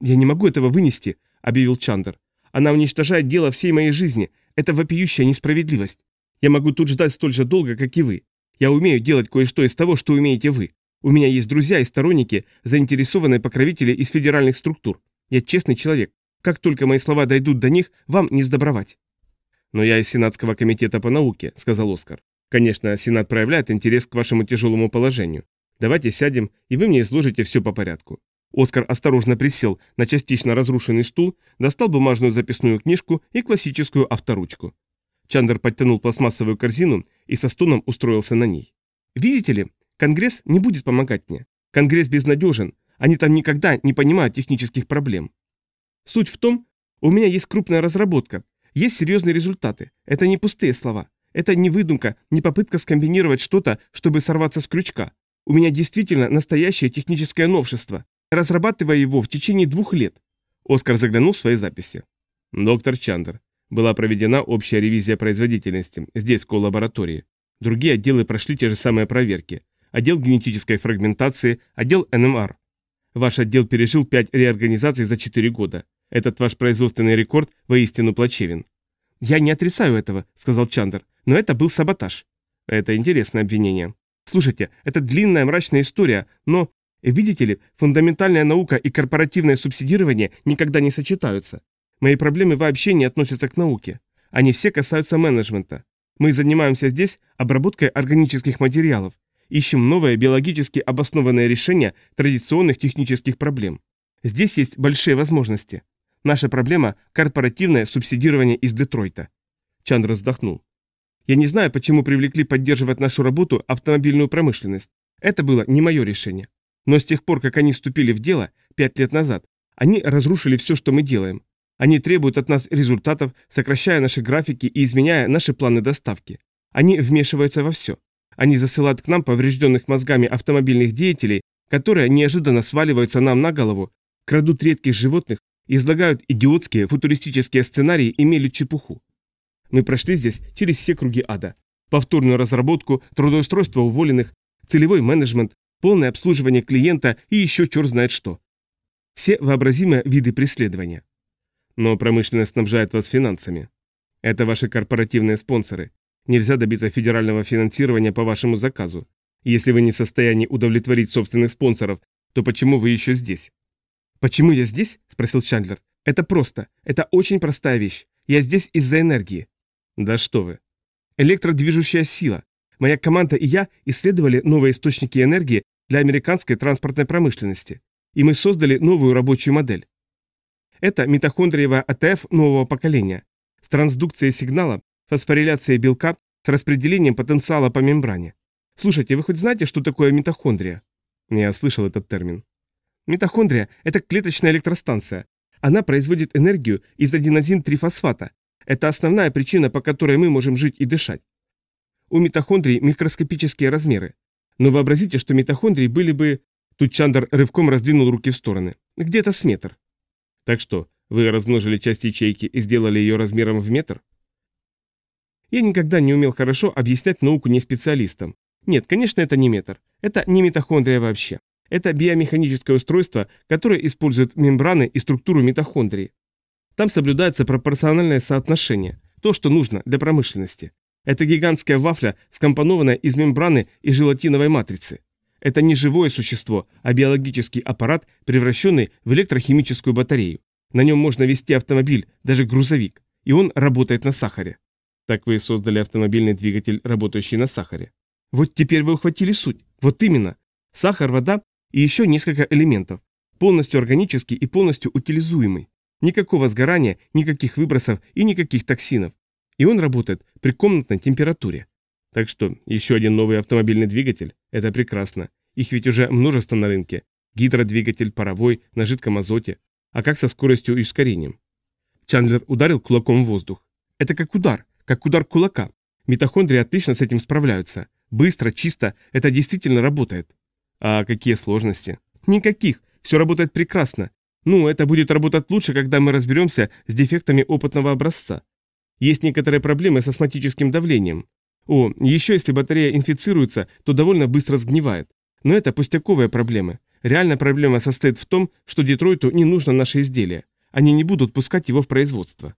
Я не могу этого вынести, объявил Чандер. Она уничтожает дело всей моей жизни. Это вопиющая несправедливость. Я могу тут ждать столь же долго, как и вы. Я умею делать кое-что из того, что умеете вы. У меня есть друзья и сторонники, заинтересованные покровители из федеральных структур. Я честный человек. Как только мои слова дойдут до них, вам не сдобровать. Но я из Сенатского комитета по науке, сказал Оскар. Конечно, Сенат проявляет интерес к вашему тяжелому положению. Давайте сядем, и вы мне изложите все по порядку. Оскар осторожно присел на частично разрушенный стул, достал бумажную записную книжку и классическую авторучку. Чандер подтянул пластмассовую корзину и со стоном устроился на ней. «Видите ли, Конгресс не будет помогать мне. Конгресс безнадежен, они там никогда не понимают технических проблем. Суть в том, у меня есть крупная разработка, есть серьезные результаты. Это не пустые слова. Это не выдумка, не попытка скомбинировать что-то, чтобы сорваться с крючка. У меня действительно настоящее техническое новшество, разрабатывая его в течение двух лет. Оскар заглянул в свои записи. Доктор Чандер. Была проведена общая ревизия производительности, здесь, в коллаборатории. Другие отделы прошли те же самые проверки. Отдел генетической фрагментации, отдел НМР. Ваш отдел пережил пять реорганизаций за четыре года. Этот ваш производственный рекорд воистину плачевен. «Я не отрицаю этого», — сказал Чандер, — «но это был саботаж». Это интересное обвинение. Слушайте, это длинная мрачная история, но, видите ли, фундаментальная наука и корпоративное субсидирование никогда не сочетаются. Мои проблемы вообще не относятся к науке. Они все касаются менеджмента. Мы занимаемся здесь обработкой органических материалов, ищем новые биологически обоснованные решения традиционных технических проблем. Здесь есть большие возможности. Наша проблема – корпоративное субсидирование из Детройта. Чандр вздохнул. Я не знаю, почему привлекли поддерживать нашу работу автомобильную промышленность. Это было не мое решение. Но с тех пор, как они вступили в дело, пять лет назад, они разрушили все, что мы делаем. Они требуют от нас результатов, сокращая наши графики и изменяя наши планы доставки. Они вмешиваются во все. Они засылают к нам поврежденных мозгами автомобильных деятелей, которые неожиданно сваливаются нам на голову, крадут редких животных, излагают идиотские футуристические сценарии и мелют чепуху. Мы прошли здесь через все круги ада. Повторную разработку, трудоустройство уволенных, целевой менеджмент, полное обслуживание клиента и еще черт знает что. Все вообразимые виды преследования. Но промышленность снабжает вас финансами. Это ваши корпоративные спонсоры. Нельзя добиться федерального финансирования по вашему заказу. Если вы не в состоянии удовлетворить собственных спонсоров, то почему вы еще здесь? «Почему я здесь?» – спросил Чандлер. «Это просто. Это очень простая вещь. Я здесь из-за энергии». «Да что вы». «Электродвижущая сила. Моя команда и я исследовали новые источники энергии для американской транспортной промышленности. И мы создали новую рабочую модель. Это митохондриевая АТФ нового поколения. С трансдукцией сигнала, фосфориляцией белка, с распределением потенциала по мембране. Слушайте, вы хоть знаете, что такое митохондрия? Я слышал этот термин. Митохондрия – это клеточная электростанция. Она производит энергию из аденозин-трифосфата. Это основная причина, по которой мы можем жить и дышать. У митохондрий микроскопические размеры. Но вообразите, что митохондрии были бы... Тут Чандр рывком раздвинул руки в стороны. Где-то с метр. Так что, вы размножили часть ячейки и сделали ее размером в метр? Я никогда не умел хорошо объяснять науку не специалистам. Нет, конечно, это не метр. Это не митохондрия вообще. Это биомеханическое устройство, которое использует мембраны и структуру митохондрии. Там соблюдается пропорциональное соотношение, то, что нужно для промышленности. Это гигантская вафля, скомпонованная из мембраны и желатиновой матрицы. Это не живое существо, а биологический аппарат, превращенный в электрохимическую батарею. На нем можно вести автомобиль, даже грузовик, и он работает на сахаре. Так вы создали автомобильный двигатель, работающий на сахаре. Вот теперь вы ухватили суть. Вот именно. Сахар, вода и еще несколько элементов. Полностью органический и полностью утилизуемый. Никакого сгорания, никаких выбросов и никаких токсинов. И он работает при комнатной температуре. Так что, еще один новый автомобильный двигатель – это прекрасно. Их ведь уже множество на рынке. Гидродвигатель, паровой, на жидком азоте. А как со скоростью и ускорением? Чандлер ударил кулаком в воздух. Это как удар, как удар кулака. Митохондрии отлично с этим справляются. Быстро, чисто, это действительно работает. А какие сложности? Никаких, все работает прекрасно. Ну, это будет работать лучше, когда мы разберемся с дефектами опытного образца. Есть некоторые проблемы с астматическим давлением. О, еще если батарея инфицируется, то довольно быстро сгнивает. Но это пустяковые проблемы. Реальная проблема состоит в том, что Детройту не нужно наше изделие. Они не будут пускать его в производство.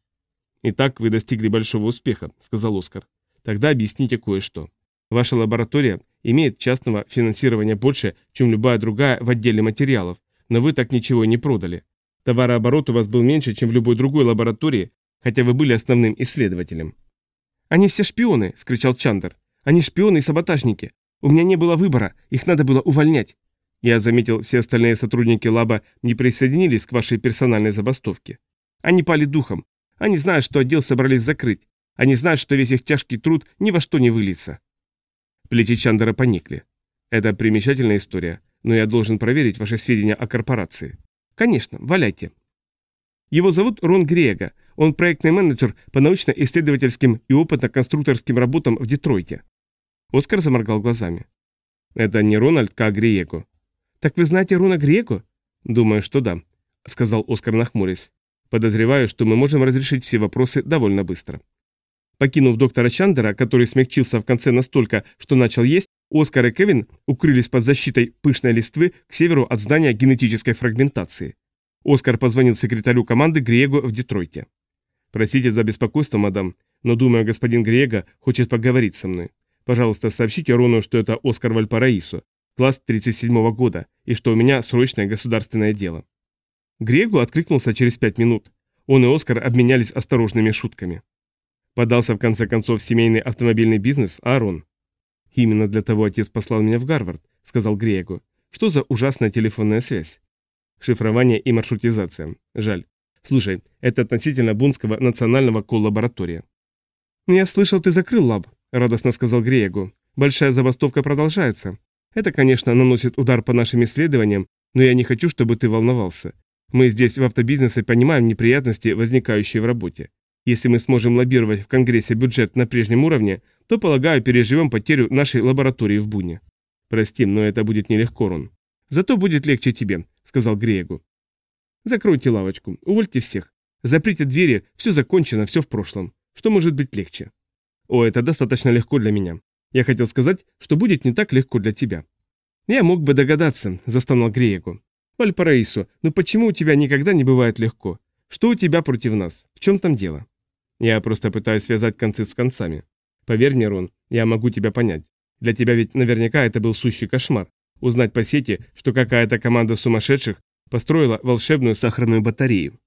«Итак, вы достигли большого успеха», — сказал Оскар. «Тогда объясните кое-что. Ваша лаборатория имеет частного финансирования больше, чем любая другая в отделе материалов, но вы так ничего и не продали. Товарооборот у вас был меньше, чем в любой другой лаборатории, хотя вы были основным исследователем. «Они все шпионы!» – скричал Чандер. «Они шпионы и саботажники. У меня не было выбора, их надо было увольнять». Я заметил, все остальные сотрудники лаба не присоединились к вашей персональной забастовке. Они пали духом. Они знают, что отдел собрались закрыть. Они знают, что весь их тяжкий труд ни во что не выльется. Плечи Чандера поникли. Это примечательная история, но я должен проверить ваши сведения о корпорации. Конечно, валяйте. Его зовут Рон Грега, он проектный менеджер по научно-исследовательским и опытно-конструкторским работам в Детройте. Оскар заморгал глазами. Это не Рональд К. Гриеко. Так вы знаете Рона Гриеко? Думаю, что да, сказал Оскар нахмурясь. Подозреваю, что мы можем разрешить все вопросы довольно быстро. Покинув доктора Чандера, который смягчился в конце настолько, что начал есть, Оскар и Кевин укрылись под защитой пышной листвы к северу от здания генетической фрагментации. Оскар позвонил секретарю команды Гриего в Детройте. «Простите за беспокойство, мадам, но думаю, господин Гриего хочет поговорить со мной. Пожалуйста, сообщите Рону, что это Оскар Вальпараисо, класс 37-го года, и что у меня срочное государственное дело». Гриего откликнулся через пять минут. Он и Оскар обменялись осторожными шутками. Подался в конце концов в семейный автомобильный бизнес, а Арон. Именно для того отец послал меня в Гарвард, сказал Грегу. Что за ужасная телефонная связь? Шифрование и маршрутизация. Жаль. Слушай, это относительно Бунского национального коллаборатория. Я слышал, ты закрыл лаб, радостно сказал Грегу. Большая забастовка продолжается. Это, конечно, наносит удар по нашим исследованиям, но я не хочу, чтобы ты волновался. Мы здесь в автобизнесе понимаем неприятности, возникающие в работе. Если мы сможем лоббировать в Конгрессе бюджет на прежнем уровне, то, полагаю, переживем потерю нашей лаборатории в Буне. Прости, но это будет нелегко, Рон. Зато будет легче тебе, сказал Грегу. Закройте лавочку, увольте всех. Заприте двери, все закончено, все в прошлом. Что может быть легче? О, это достаточно легко для меня. Я хотел сказать, что будет не так легко для тебя. Я мог бы догадаться, застонал Греего. Вальпараисо, ну почему у тебя никогда не бывает легко? Что у тебя против нас? В чем там дело? Я просто пытаюсь связать концы с концами. Поверь мне, Рон, я могу тебя понять. Для тебя ведь наверняка это был сущий кошмар. Узнать по сети, что какая-то команда сумасшедших построила волшебную сахарную батарею.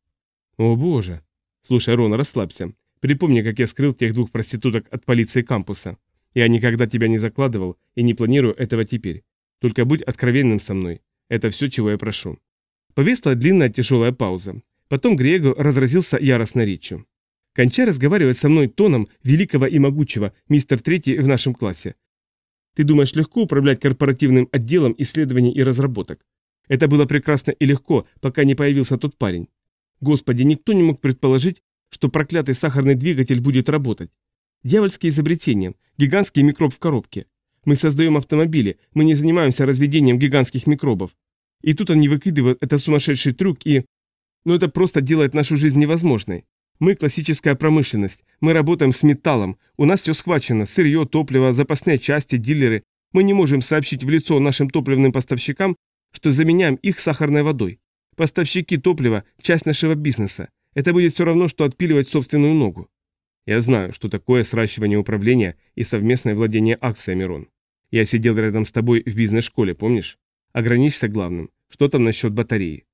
О боже. Слушай, Рон, расслабься. Припомни, как я скрыл тех двух проституток от полиции кампуса. Я никогда тебя не закладывал и не планирую этого теперь. Только будь откровенным со мной. Это все, чего я прошу. Повисла длинная тяжелая пауза. Потом Грего разразился яростной речью. Кончай разговаривать со мной тоном великого и могучего, мистер Третий в нашем классе. Ты думаешь, легко управлять корпоративным отделом исследований и разработок? Это было прекрасно и легко, пока не появился тот парень. Господи, никто не мог предположить, что проклятый сахарный двигатель будет работать. Дьявольские изобретения, гигантский микроб в коробке. Мы создаем автомобили, мы не занимаемся разведением гигантских микробов. И тут они выкидывают этот сумасшедший трюк и... Но ну, это просто делает нашу жизнь невозможной. Мы классическая промышленность, мы работаем с металлом, у нас все схвачено, сырье, топливо, запасные части, дилеры. Мы не можем сообщить в лицо нашим топливным поставщикам, что заменяем их сахарной водой. Поставщики топлива – часть нашего бизнеса. Это будет все равно, что отпиливать собственную ногу. Я знаю, что такое сращивание управления и совместное владение акциями, Рон. Я сидел рядом с тобой в бизнес-школе, помнишь? Ограничься главным. Что там насчет батареи?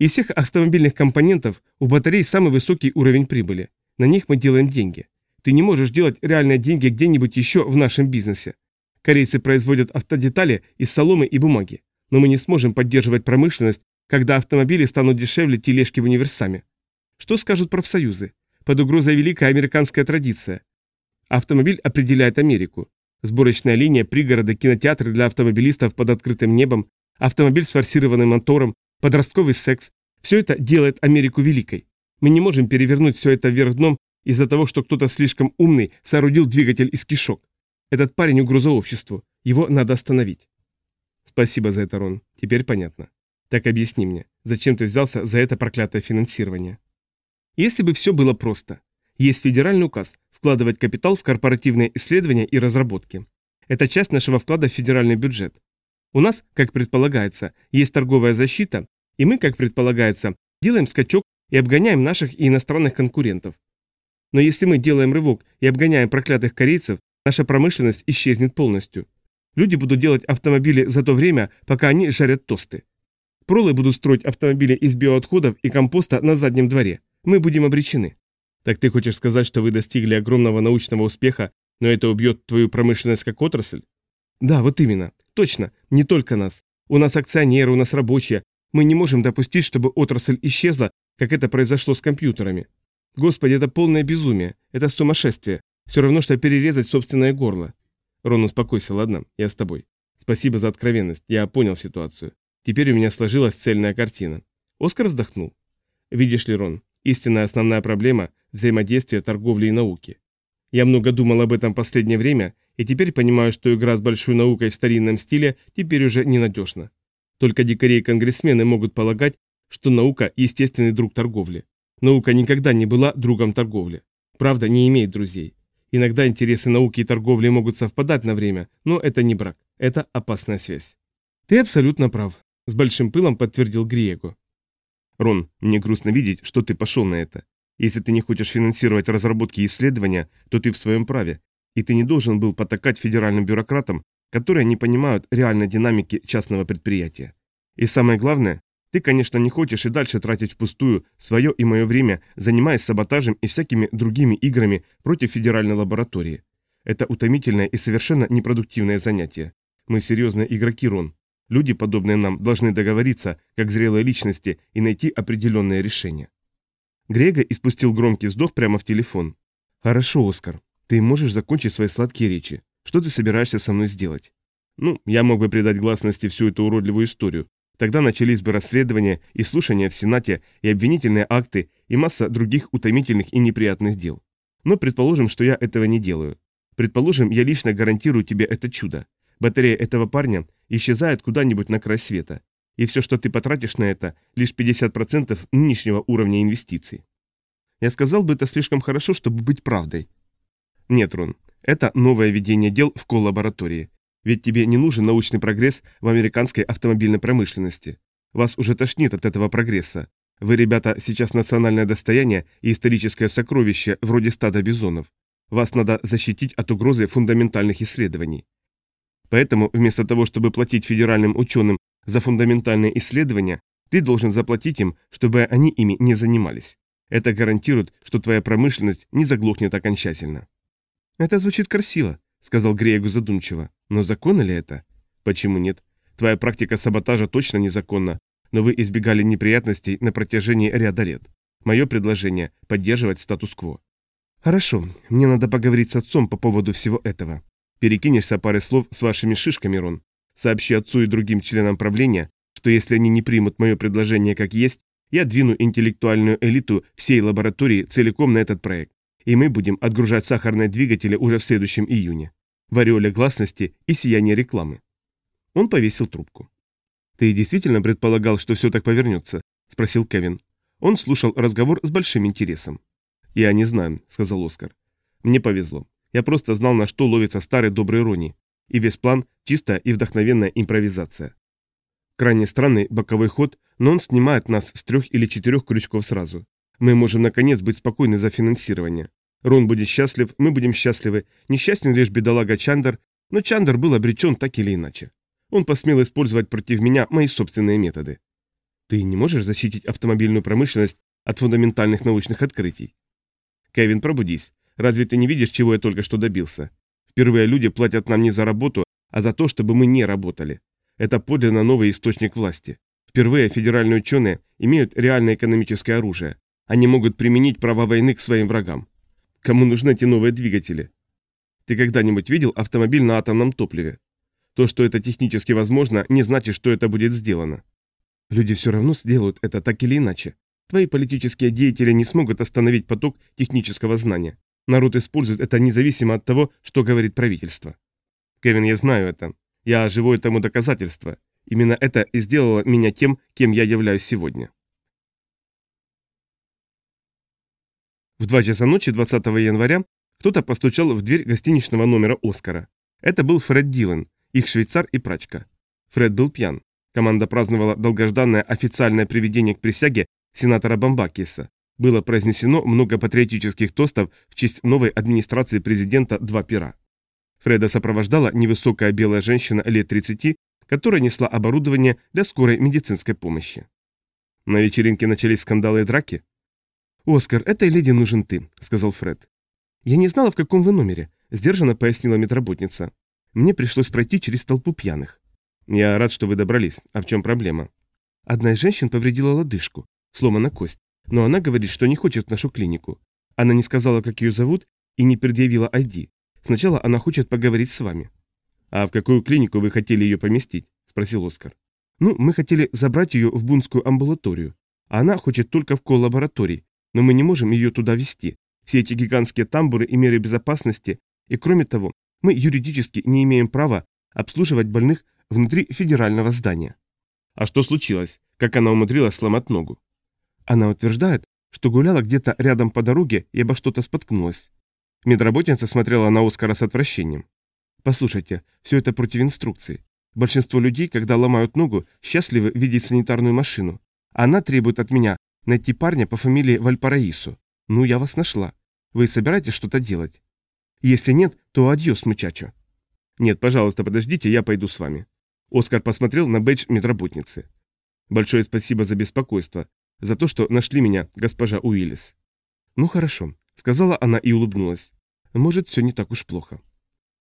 Из всех автомобильных компонентов у батарей самый высокий уровень прибыли. На них мы делаем деньги. Ты не можешь делать реальные деньги где-нибудь еще в нашем бизнесе. Корейцы производят автодетали из соломы и бумаги. Но мы не сможем поддерживать промышленность, когда автомобили станут дешевле тележки в универсаме. Что скажут профсоюзы? Под угрозой великая американская традиция. Автомобиль определяет Америку. Сборочная линия, пригороды, кинотеатры для автомобилистов под открытым небом, автомобиль с форсированным мотором, подростковый секс – все это делает Америку великой. Мы не можем перевернуть все это вверх дном из-за того, что кто-то слишком умный соорудил двигатель из кишок. Этот парень угроза обществу. Его надо остановить. Спасибо за это, Рон. Теперь понятно. Так объясни мне, зачем ты взялся за это проклятое финансирование? Если бы все было просто. Есть федеральный указ вкладывать капитал в корпоративные исследования и разработки. Это часть нашего вклада в федеральный бюджет. У нас, как предполагается, есть торговая защита, и мы, как предполагается, делаем скачок и обгоняем наших и иностранных конкурентов. Но если мы делаем рывок и обгоняем проклятых корейцев, наша промышленность исчезнет полностью. Люди будут делать автомобили за то время, пока они жарят тосты. Пролы будут строить автомобили из биоотходов и компоста на заднем дворе. Мы будем обречены. Так ты хочешь сказать, что вы достигли огромного научного успеха, но это убьет твою промышленность как отрасль? Да, вот именно. Точно, не только нас. У нас акционеры, у нас рабочие. Мы не можем допустить, чтобы отрасль исчезла, как это произошло с компьютерами. Господи, это полное безумие. Это сумасшествие. Все равно, что перерезать собственное горло. Рон, успокойся, ладно? Я с тобой. Спасибо за откровенность. Я понял ситуацию. Теперь у меня сложилась цельная картина. Оскар вздохнул. Видишь ли, Рон, истинная основная проблема – взаимодействие торговли и науки. Я много думал об этом последнее время и теперь понимаю, что игра с большой наукой в старинном стиле теперь уже ненадежна. Только дикари и конгрессмены могут полагать, что наука – естественный друг торговли. Наука никогда не была другом торговли. Правда, не имеет друзей. Иногда интересы науки и торговли могут совпадать на время, но это не брак, это опасная связь. Ты абсолютно прав, с большим пылом подтвердил Гриего. Рон, мне грустно видеть, что ты пошел на это. Если ты не хочешь финансировать разработки и исследования, то ты в своем праве, и ты не должен был потакать федеральным бюрократам, которые не понимают реальной динамики частного предприятия. И самое главное, ты, конечно, не хочешь и дальше тратить впустую свое и мое время, занимаясь саботажем и всякими другими играми против федеральной лаборатории. Это утомительное и совершенно непродуктивное занятие. Мы серьезные игроки, Рон. Люди, подобные нам, должны договориться, как зрелые личности, и найти определенное решение. Грега испустил громкий вздох прямо в телефон. «Хорошо, Оскар. Ты можешь закончить свои сладкие речи. Что ты собираешься со мной сделать? Ну, я мог бы придать гласности всю эту уродливую историю. Тогда начались бы расследования и слушания в Сенате, и обвинительные акты, и масса других утомительных и неприятных дел. Но предположим, что я этого не делаю. Предположим, я лично гарантирую тебе это чудо. Батарея этого парня исчезает куда-нибудь на край света. И все, что ты потратишь на это, лишь 50% нынешнего уровня инвестиций. Я сказал бы, это слишком хорошо, чтобы быть правдой. Нет, Рон, это новое ведение дел в коллаборатории. Ведь тебе не нужен научный прогресс в американской автомобильной промышленности. Вас уже тошнит от этого прогресса. Вы, ребята, сейчас национальное достояние и историческое сокровище, вроде стада бизонов. Вас надо защитить от угрозы фундаментальных исследований. Поэтому вместо того, чтобы платить федеральным ученым за фундаментальные исследования, ты должен заплатить им, чтобы они ими не занимались. Это гарантирует, что твоя промышленность не заглохнет окончательно. Это звучит красиво, сказал Грегу задумчиво. Но законно ли это? Почему нет? Твоя практика саботажа точно незаконна, но вы избегали неприятностей на протяжении ряда лет. Мое предложение – поддерживать статус-кво. Хорошо, мне надо поговорить с отцом по поводу всего этого. Перекинешься парой слов с вашими шишками, Рон. Сообщи отцу и другим членам правления, что если они не примут мое предложение как есть, я двину интеллектуальную элиту всей лаборатории целиком на этот проект, и мы будем отгружать сахарные двигатели уже в следующем июне. В ореоле гласности и сияние рекламы. Он повесил трубку. «Ты действительно предполагал, что все так повернется?» – спросил Кевин. Он слушал разговор с большим интересом. «Я не знаю», – сказал Оскар. «Мне повезло. Я просто знал, на что ловится старый добрый Рони. И весь план – чистая и вдохновенная импровизация. Крайне странный боковой ход, но он снимает нас с трех или четырех крючков сразу. Мы можем наконец быть спокойны за финансирование. Рон будет счастлив, мы будем счастливы, несчастен лишь бедолага Чандер, но Чандер был обречен так или иначе. Он посмел использовать против меня мои собственные методы. Ты не можешь защитить автомобильную промышленность от фундаментальных научных открытий? Кевин, пробудись. Разве ты не видишь, чего я только что добился? Впервые люди платят нам не за работу, а за то, чтобы мы не работали. Это подлинно новый источник власти. Впервые федеральные ученые имеют реальное экономическое оружие. Они могут применить право войны к своим врагам. Кому нужны эти новые двигатели? Ты когда-нибудь видел автомобиль на атомном топливе? То, что это технически возможно, не значит, что это будет сделано. Люди все равно сделают это так или иначе. Твои политические деятели не смогут остановить поток технического знания. Народ использует это независимо от того, что говорит правительство. Кевин, я знаю это. Я живое тому доказательство. Именно это и сделало меня тем, кем я являюсь сегодня. В 2 часа ночи 20 января кто-то постучал в дверь гостиничного номера Оскара. Это был Фред Дилан, их швейцар и прачка. Фред был пьян. Команда праздновала долгожданное официальное приведение к присяге сенатора Бамбакиса. Было произнесено много патриотических тостов в честь новой администрации президента «Два пера». Фреда сопровождала невысокая белая женщина лет 30, которая несла оборудование для скорой медицинской помощи. На вечеринке начались скандалы и драки. «Оскар, этой леди нужен ты», — сказал Фред. «Я не знала, в каком вы номере», — сдержанно пояснила медработница. Мне пришлось пройти через толпу пьяных. Я рад, что вы добрались. А в чем проблема? Одна из женщин повредила лодыжку. Сломана кость. Но она говорит, что не хочет в нашу клинику. Она не сказала, как ее зовут, и не предъявила ID. Сначала она хочет поговорить с вами. А в какую клинику вы хотели ее поместить? Спросил Оскар. Ну, мы хотели забрать ее в бунскую амбулаторию. А она хочет только в коллаборатории. Но мы не можем ее туда вести. Все эти гигантские тамбуры и меры безопасности. И кроме того, мы юридически не имеем права обслуживать больных внутри федерального здания. А что случилось? Как она умудрилась сломать ногу? Она утверждает, что гуляла где-то рядом по дороге и обо что-то споткнулась. Медработница смотрела на Оскара с отвращением. Послушайте, все это против инструкции. Большинство людей, когда ломают ногу, счастливы видеть санитарную машину. Она требует от меня найти парня по фамилии Вальпараису. Ну, я вас нашла. Вы собираетесь что-то делать? Если нет, то adiós, muchacho. Нет, пожалуйста, подождите, я пойду с вами. Оскар посмотрел на бэдж медработницы. Большое спасибо за беспокойство, за то, что нашли меня, госпожа Уиллис. Ну хорошо, сказала она и улыбнулась. Может, все не так уж плохо.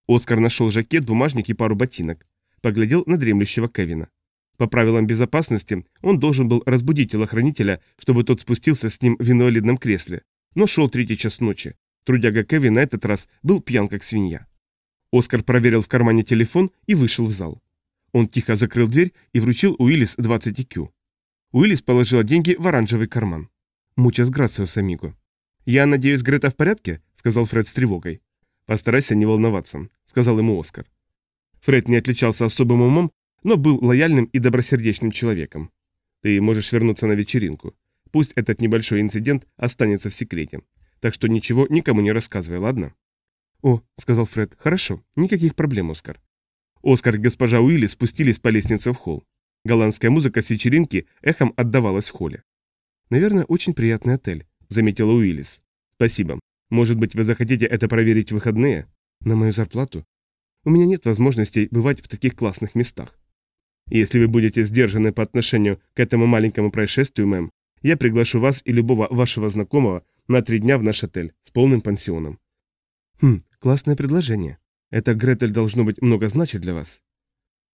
Оскар нашел жакет, бумажник и пару ботинок. Поглядел на дремлющего Кевина. По правилам безопасности он должен был разбудить телохранителя, чтобы тот спустился с ним в инвалидном кресле. Но шел третий час ночи. Трудяга Кевин на этот раз был пьян как свинья. Оскар проверил в кармане телефон и вышел в зал. Он тихо закрыл дверь и вручил Уиллис 20 IQ. Уиллис положила деньги в оранжевый карман. «Мучас грациос, амиго». «Я надеюсь, Грета в порядке?» – сказал Фред с тревогой. «Постарайся не волноваться», – сказал ему Оскар. Фред не отличался особым умом, но был лояльным и добросердечным человеком. Ты можешь вернуться на вечеринку. Пусть этот небольшой инцидент останется в секрете. Так что ничего никому не рассказывай, ладно? «О», — сказал Фред, — «хорошо, никаких проблем, Оскар». Оскар и госпожа Уилли спустились по лестнице в холл. Голландская музыка с вечеринки эхом отдавалась в холле. «Наверное, очень приятный отель», — заметила Уиллис. «Спасибо. Может быть, вы захотите это проверить в выходные?» «На мою зарплату?» «У меня нет возможностей бывать в таких классных местах». «Если вы будете сдержаны по отношению к этому маленькому происшествию, мэм, я приглашу вас и любого вашего знакомого на три дня в наш отель с полным пансионом». «Хм, классное предложение. Это Гретель должно быть много значит для вас».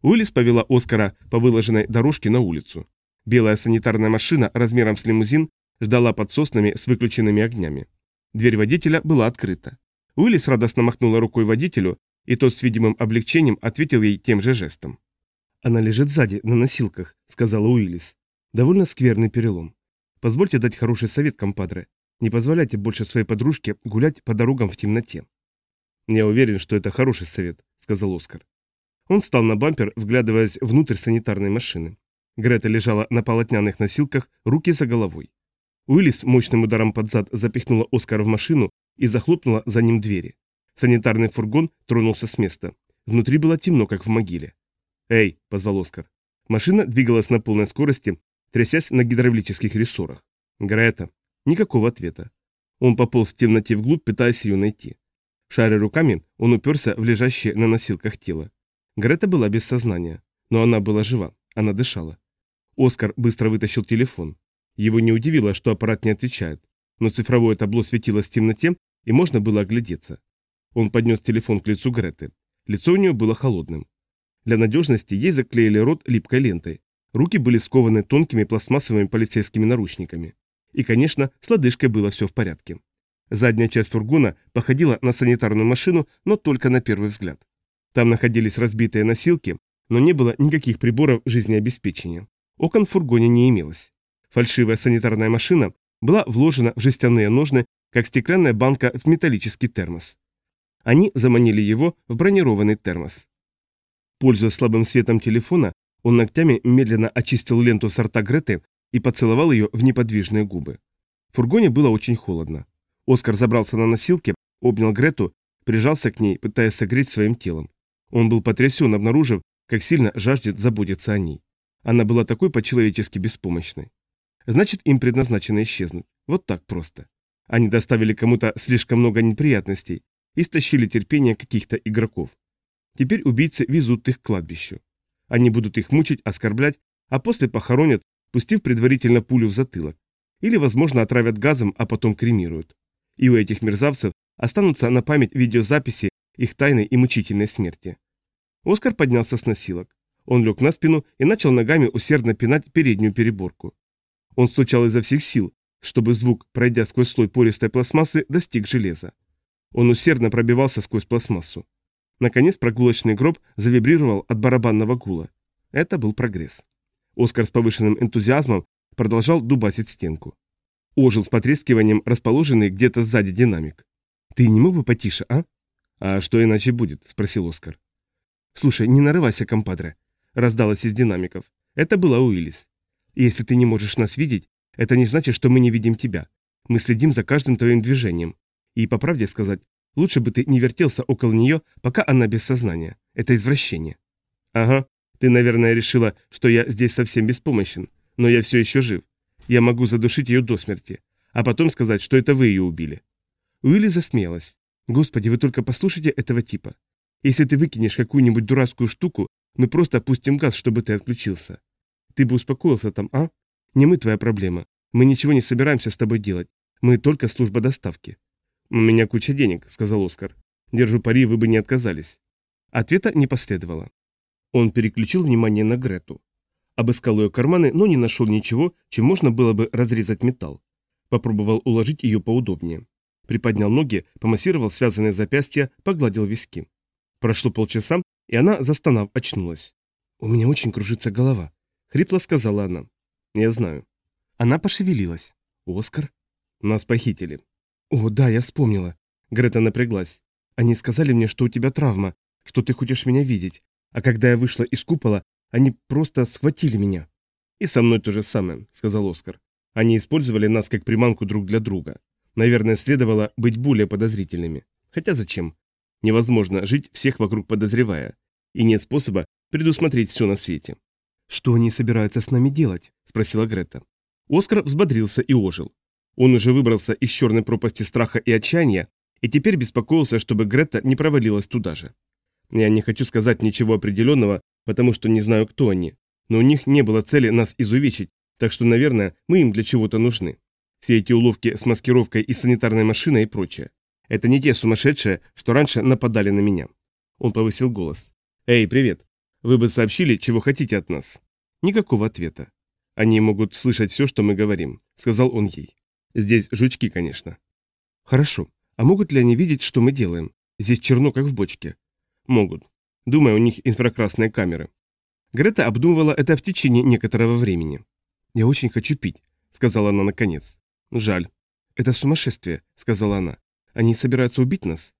Уиллис повела Оскара по выложенной дорожке на улицу. Белая санитарная машина размером с лимузин ждала под соснами с выключенными огнями. Дверь водителя была открыта. Уиллис радостно махнула рукой водителю, и тот с видимым облегчением ответил ей тем же жестом. «Она лежит сзади, на носилках», — сказала Уиллис. «Довольно скверный перелом. Позвольте дать хороший совет, компадре. Не позволяйте больше своей подружке гулять по дорогам в темноте». «Я уверен, что это хороший совет», — сказал Оскар. Он встал на бампер, вглядываясь внутрь санитарной машины. Грета лежала на полотняных носилках, руки за головой. Уиллис мощным ударом под зад запихнула Оскара в машину и захлопнула за ним двери. Санитарный фургон тронулся с места. Внутри было темно, как в могиле. «Эй!» – позвал Оскар. Машина двигалась на полной скорости, трясясь на гидравлических рессорах. «Грета!» Никакого ответа. Он пополз в темноте вглубь, пытаясь ее найти. Шаря руками, он уперся в лежащее на носилках тело. Грета была без сознания, но она была жива, она дышала. Оскар быстро вытащил телефон. Его не удивило, что аппарат не отвечает, но цифровое табло светилось в темноте, и можно было оглядеться. Он поднес телефон к лицу Греты. Лицо у нее было холодным. Для надежности ей заклеили рот липкой лентой. Руки были скованы тонкими пластмассовыми полицейскими наручниками. И, конечно, с лодыжкой было все в порядке. Задняя часть фургона походила на санитарную машину, но только на первый взгляд. Там находились разбитые носилки, но не было никаких приборов жизнеобеспечения. Окон в фургоне не имелось. Фальшивая санитарная машина была вложена в жестяные ножны, как стеклянная банка в металлический термос. Они заманили его в бронированный термос. Пользуясь слабым светом телефона, он ногтями медленно очистил ленту с рта Греты и поцеловал ее в неподвижные губы. В фургоне было очень холодно. Оскар забрался на носилки, обнял Грету, прижался к ней, пытаясь согреть своим телом. Он был потрясен, обнаружив, как сильно жаждет заботиться о ней. Она была такой по-человечески беспомощной. Значит, им предназначено исчезнуть. Вот так просто. Они доставили кому-то слишком много неприятностей и стащили терпение каких-то игроков. Теперь убийцы везут их к кладбищу. Они будут их мучить, оскорблять, а после похоронят, пустив предварительно пулю в затылок. Или, возможно, отравят газом, а потом кремируют. И у этих мерзавцев останутся на память видеозаписи их тайной и мучительной смерти. Оскар поднялся с носилок. Он лег на спину и начал ногами усердно пинать переднюю переборку. Он стучал изо всех сил, чтобы звук, пройдя сквозь слой пористой пластмассы, достиг железа. Он усердно пробивался сквозь пластмассу. Наконец прогулочный гроб завибрировал от барабанного гула. Это был прогресс. Оскар с повышенным энтузиазмом продолжал дубасить стенку. Ожил с потрескиванием расположенный где-то сзади динамик. «Ты не мог бы потише, а?» «А что иначе будет?» – спросил Оскар. «Слушай, не нарывайся, компадре раздалось из динамиков. Это была Уиллис. «Если ты не можешь нас видеть, это не значит, что мы не видим тебя. Мы следим за каждым твоим движением. И, по правде сказать, лучше бы ты не вертелся около нее, пока она без сознания. Это извращение». «Ага, ты, наверное, решила, что я здесь совсем беспомощен. Но я все еще жив. Я могу задушить ее до смерти, а потом сказать, что это вы ее убили». Уилли засмеялась. «Господи, вы только послушайте этого типа. Если ты выкинешь какую-нибудь дурацкую штуку, мы просто опустим газ, чтобы ты отключился. Ты бы успокоился там, а? Не мы твоя проблема. Мы ничего не собираемся с тобой делать. Мы только служба доставки. У меня куча денег, сказал Оскар. Держу пари, вы бы не отказались. Ответа не последовало. Он переключил внимание на Грету. Обыскал ее карманы, но не нашел ничего, чем можно было бы разрезать металл. Попробовал уложить ее поудобнее. Приподнял ноги, помассировал связанные запястья, погладил виски. Прошло полчаса, и она, застонав, очнулась. «У меня очень кружится голова», — хрипло сказала она. «Я знаю». Она пошевелилась. «Оскар?» «Нас похитили». «О, да, я вспомнила». Грета напряглась. «Они сказали мне, что у тебя травма, что ты хочешь меня видеть. А когда я вышла из купола, Они просто схватили меня. И со мной то же самое, сказал Оскар. Они использовали нас как приманку друг для друга. Наверное, следовало быть более подозрительными. Хотя зачем? Невозможно жить всех вокруг подозревая. И нет способа предусмотреть все на свете. «Что они собираются с нами делать?» – спросила Грета. Оскар взбодрился и ожил. Он уже выбрался из черной пропасти страха и отчаяния и теперь беспокоился, чтобы Грета не провалилась туда же. Я не хочу сказать ничего определенного, потому что не знаю, кто они, но у них не было цели нас изувечить, так что, наверное, мы им для чего-то нужны. Все эти уловки с маскировкой и санитарной машиной и прочее. Это не те сумасшедшие, что раньше нападали на меня. Он повысил голос. «Эй, привет. Вы бы сообщили, чего хотите от нас?» Никакого ответа. «Они могут слышать все, что мы говорим», — сказал он ей. «Здесь жучки, конечно». «Хорошо. А могут ли они видеть, что мы делаем? Здесь черно, как в бочке». «Могут. Думаю, у них инфракрасные камеры». Грета обдумывала это в течение некоторого времени. «Я очень хочу пить», — сказала она наконец. «Жаль». «Это сумасшествие», — сказала она. «Они собираются убить нас?»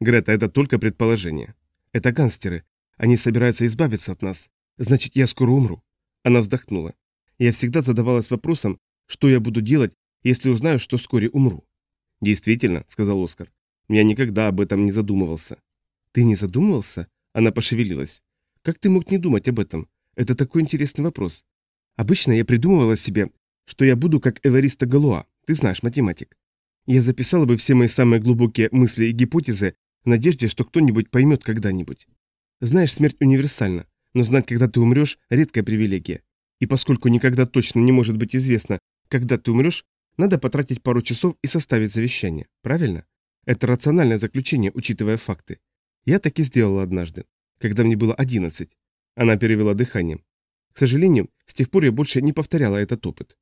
«Грета, это только предположение». «Это гангстеры. Они собираются избавиться от нас. Значит, я скоро умру». Она вздохнула. Я всегда задавалась вопросом, что я буду делать, если узнаю, что вскоре умру. «Действительно», — сказал Оскар. «Я никогда об этом не задумывался». «Ты не задумывался?» Она пошевелилась. «Как ты мог не думать об этом? Это такой интересный вопрос. Обычно я придумывала себе, что я буду как Эвариста Галуа, ты знаешь, математик. Я записала бы все мои самые глубокие мысли и гипотезы в надежде, что кто-нибудь поймет когда-нибудь. Знаешь, смерть универсальна, но знать, когда ты умрешь, редкая привилегия. И поскольку никогда точно не может быть известно, когда ты умрешь, надо потратить пару часов и составить завещание, правильно? Это рациональное заключение, учитывая факты. Я так и сделала однажды, когда мне было 11. Она перевела дыхание. К сожалению, с тех пор я больше не повторяла этот опыт.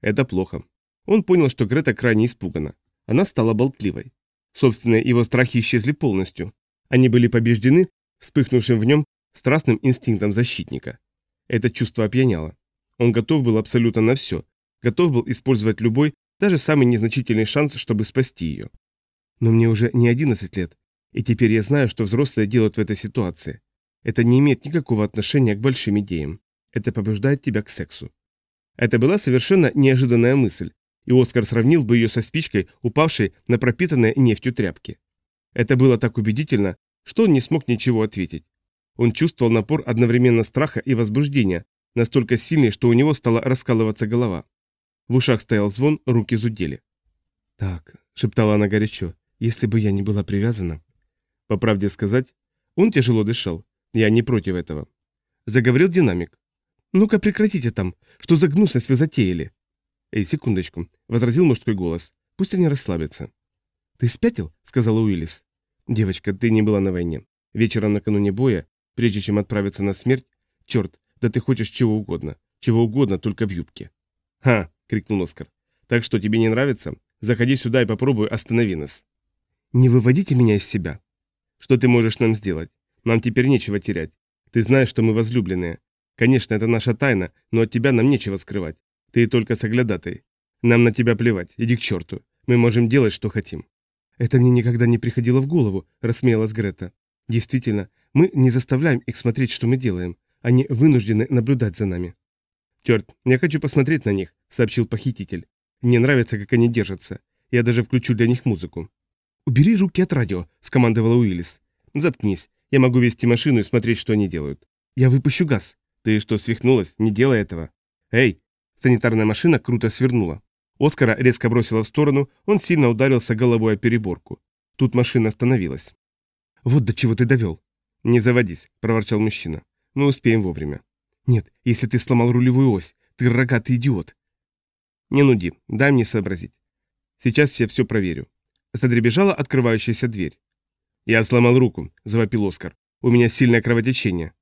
Это плохо. Он понял, что Грета крайне испугана. Она стала болтливой. Собственные его страхи исчезли полностью. Они были побеждены вспыхнувшим в нем страстным инстинктом защитника. Это чувство опьяняло. Он готов был абсолютно на все, готов был использовать любой, даже самый незначительный шанс, чтобы спасти ее. Но мне уже не 11 лет, и теперь я знаю, что взрослые делают в этой ситуации. Это не имеет никакого отношения к большим идеям. Это побуждает тебя к сексу. Это была совершенно неожиданная мысль, и Оскар сравнил бы ее со спичкой, упавшей на пропитанные нефтью тряпки. Это было так убедительно, что он не смог ничего ответить. Он чувствовал напор одновременно страха и возбуждения, настолько сильный, что у него стала раскалываться голова. В ушах стоял звон, руки зудели. «Так», — шептала она горячо, — «если бы я не была привязана...» По правде сказать, он тяжело дышал. Я не против этого. Заговорил динамик. «Ну-ка прекратите там. Что за гнусность вы затеяли?» «Эй, секундочку», — возразил мужской голос. «Пусть они расслабятся». «Ты спятил?» — сказала Уиллис. «Девочка, ты не была на войне. Вечером накануне боя, прежде чем отправиться на смерть, черт, да ты хочешь чего угодно. Чего угодно, только в юбке». «Ха!» — крикнул Оскар. «Так что, тебе не нравится? Заходи сюда и попробуй останови нас». «Не выводите меня из себя». «Что ты можешь нам сделать? Нам теперь нечего терять. Ты знаешь, что мы возлюбленные. Конечно, это наша тайна, но от тебя нам нечего скрывать. Ты только соглядатай. Нам на тебя плевать, иди к черту. Мы можем делать, что хотим». «Это мне никогда не приходило в голову», — рассмеялась Грета. «Действительно, мы не заставляем их смотреть, что мы делаем. Они вынуждены наблюдать за нами». «Черт, я хочу посмотреть на них», — сообщил похититель. «Мне нравится, как они держатся. Я даже включу для них музыку». «Убери руки от радио», — скомандовала Уиллис. «Заткнись. Я могу вести машину и смотреть, что они делают». «Я выпущу газ». «Ты что, свихнулась? Не делай этого». «Эй!» Санитарная машина круто свернула. Оскара резко бросила в сторону, он сильно ударился головой о переборку. Тут машина остановилась. «Вот до чего ты довел». «Не заводись», — проворчал мужчина. «Мы успеем вовремя». Нет, если ты сломал рулевую ось, ты рогатый идиот. Не нуди, дай мне сообразить. Сейчас я все проверю. Задребежала открывающаяся дверь. Я сломал руку, завопил Оскар. У меня сильное кровотечение.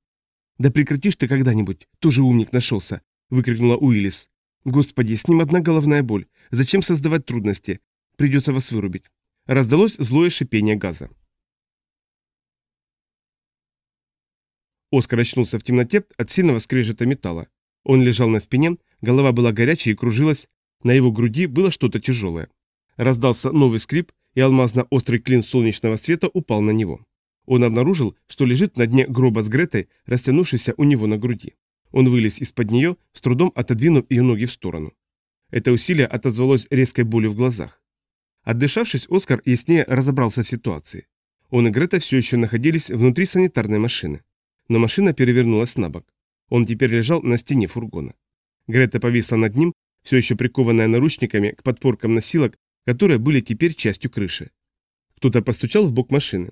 Да прекратишь ты когда-нибудь, тоже умник нашелся, выкрикнула Уиллис. Господи, с ним одна головная боль. Зачем создавать трудности? Придется вас вырубить. Раздалось злое шипение газа. Оскар очнулся в темноте от сильного скрежета металла. Он лежал на спине, голова была горячей и кружилась, на его груди было что-то тяжелое. Раздался новый скрип, и алмазно-острый клин солнечного света упал на него. Он обнаружил, что лежит на дне гроба с Гретой, растянувшейся у него на груди. Он вылез из-под нее, с трудом отодвинув ее ноги в сторону. Это усилие отозвалось резкой болью в глазах. Отдышавшись, Оскар яснее разобрался в ситуации. Он и Грета все еще находились внутри санитарной машины. Но машина перевернулась на бок. Он теперь лежал на стене фургона. Грета повисла над ним, все еще прикованная наручниками к подпоркам носилок, которые были теперь частью крыши. Кто-то постучал в бок машины.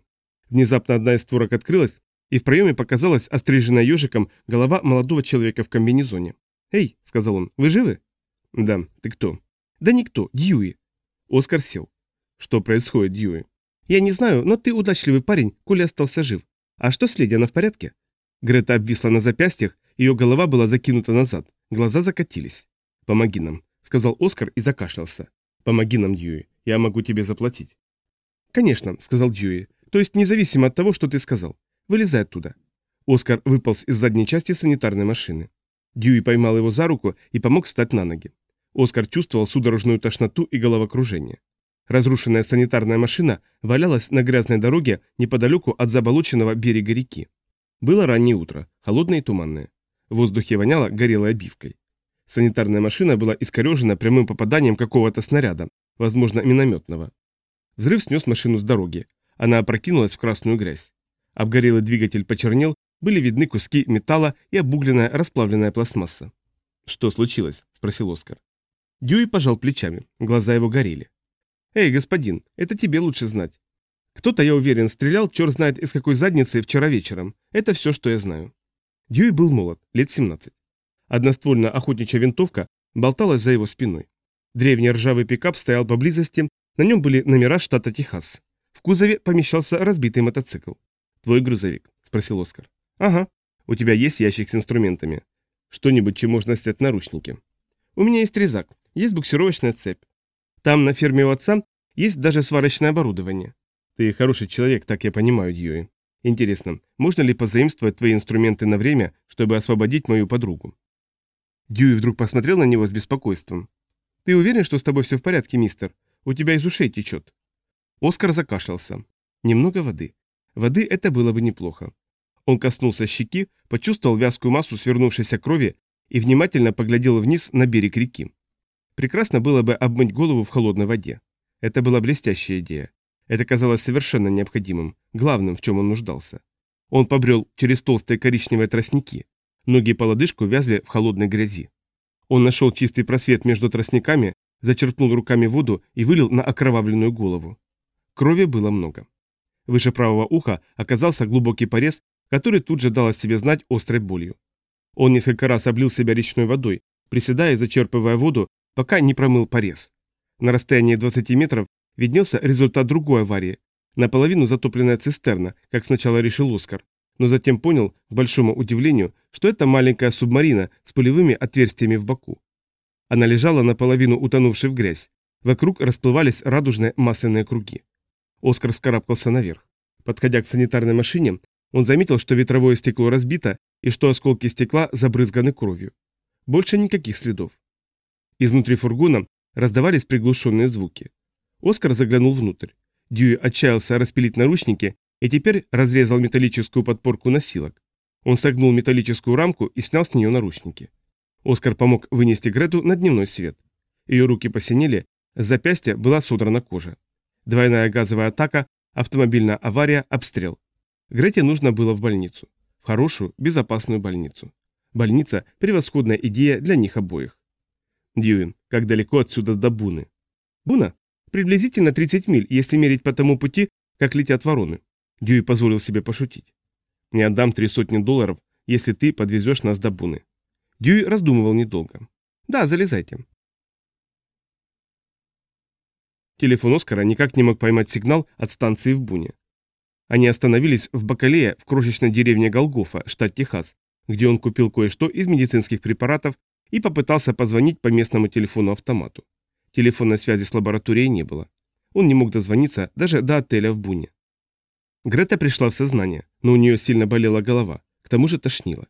Внезапно одна из створок открылась, и в проеме показалась остриженная ежиком голова молодого человека в комбинезоне. «Эй», — сказал он, — «вы живы?» «Да, ты кто?» «Да никто, Дьюи». Оскар сел. «Что происходит, Дьюи?» «Я не знаю, но ты удачливый парень, коли остался жив. А что с леди, она в порядке?» Грета обвисла на запястьях, ее голова была закинута назад, глаза закатились. «Помоги нам», — сказал Оскар и закашлялся. «Помоги нам, Дьюи, я могу тебе заплатить». «Конечно», — сказал Дьюи, — «то есть независимо от того, что ты сказал. Вылезай оттуда». Оскар выполз из задней части санитарной машины. Дьюи поймал его за руку и помог встать на ноги. Оскар чувствовал судорожную тошноту и головокружение. Разрушенная санитарная машина валялась на грязной дороге неподалеку от заболоченного берега реки. Было раннее утро, холодное и туманное. В воздухе воняло горелой обивкой. Санитарная машина была искорежена прямым попаданием какого-то снаряда, возможно, минометного. Взрыв снес машину с дороги. Она опрокинулась в красную грязь. Обгорелый двигатель почернел, были видны куски металла и обугленная расплавленная пластмасса. «Что случилось?» – спросил Оскар. Дьюи пожал плечами, глаза его горели. «Эй, господин, это тебе лучше знать. Кто-то, я уверен, стрелял, черт знает из какой задницы вчера вечером. Это все, что я знаю». Дьюи был молод, лет 17. Одноствольная охотничья винтовка болталась за его спиной. Древний ржавый пикап стоял поблизости, на нем были номера штата Техас. В кузове помещался разбитый мотоцикл. «Твой грузовик?» – спросил Оскар. «Ага. У тебя есть ящик с инструментами? Что-нибудь, чем можно снять наручники?» «У меня есть резак, есть буксировочная цепь. Там на ферме у отца есть даже сварочное оборудование. Ты хороший человек, так я понимаю, Дьюи. Интересно, можно ли позаимствовать твои инструменты на время, чтобы освободить мою подругу?» Дьюи вдруг посмотрел на него с беспокойством. «Ты уверен, что с тобой все в порядке, мистер? У тебя из ушей течет». Оскар закашлялся. Немного воды. Воды это было бы неплохо. Он коснулся щеки, почувствовал вязкую массу свернувшейся крови и внимательно поглядел вниз на берег реки. Прекрасно было бы обмыть голову в холодной воде. Это была блестящая идея. Это казалось совершенно необходимым, главным, в чем он нуждался. Он побрел через толстые коричневые тростники. Ноги по лодыжку вязли в холодной грязи. Он нашел чистый просвет между тростниками, зачерпнул руками воду и вылил на окровавленную голову. Крови было много. Выше правого уха оказался глубокий порез, который тут же дал о себе знать острой болью. Он несколько раз облил себя речной водой, приседая и зачерпывая воду, пока не промыл порез. На расстоянии 20 метров виднелся результат другой аварии, наполовину затопленная цистерна, как сначала решил Оскар, но затем понял, к большому удивлению, что это маленькая субмарина с пулевыми отверстиями в боку. Она лежала наполовину утонувшей в грязь. Вокруг расплывались радужные масляные круги. Оскар скарабкался наверх. Подходя к санитарной машине, он заметил, что ветровое стекло разбито и что осколки стекла забрызганы кровью. Больше никаких следов. Изнутри фургона раздавались приглушенные звуки. Оскар заглянул внутрь. Дьюи отчаялся распилить наручники и теперь разрезал металлическую подпорку носилок. Он согнул металлическую рамку и снял с нее наручники. Оскар помог вынести Грету на дневной свет. Ее руки посинели, с запястья была содрана кожа. Двойная газовая атака, автомобильная авария, обстрел. Грете нужно было в больницу. В хорошую, безопасную больницу. Больница – превосходная идея для них обоих. Дьюин, как далеко отсюда до Буны? Буна? Приблизительно 30 миль, если мерить по тому пути, как летят вороны. Дьюи позволил себе пошутить. Не отдам три сотни долларов, если ты подвезешь нас до Буны. Дьюи раздумывал недолго. Да, залезайте. Телефон Оскара никак не мог поймать сигнал от станции в Буне. Они остановились в Бакалее в крошечной деревне Голгофа, штат Техас, где он купил кое-что из медицинских препаратов и попытался позвонить по местному телефону-автомату. Телефонной связи с лабораторией не было. Он не мог дозвониться даже до отеля в Буне. Грета пришла в сознание, но у нее сильно болела голова, к тому же тошнило.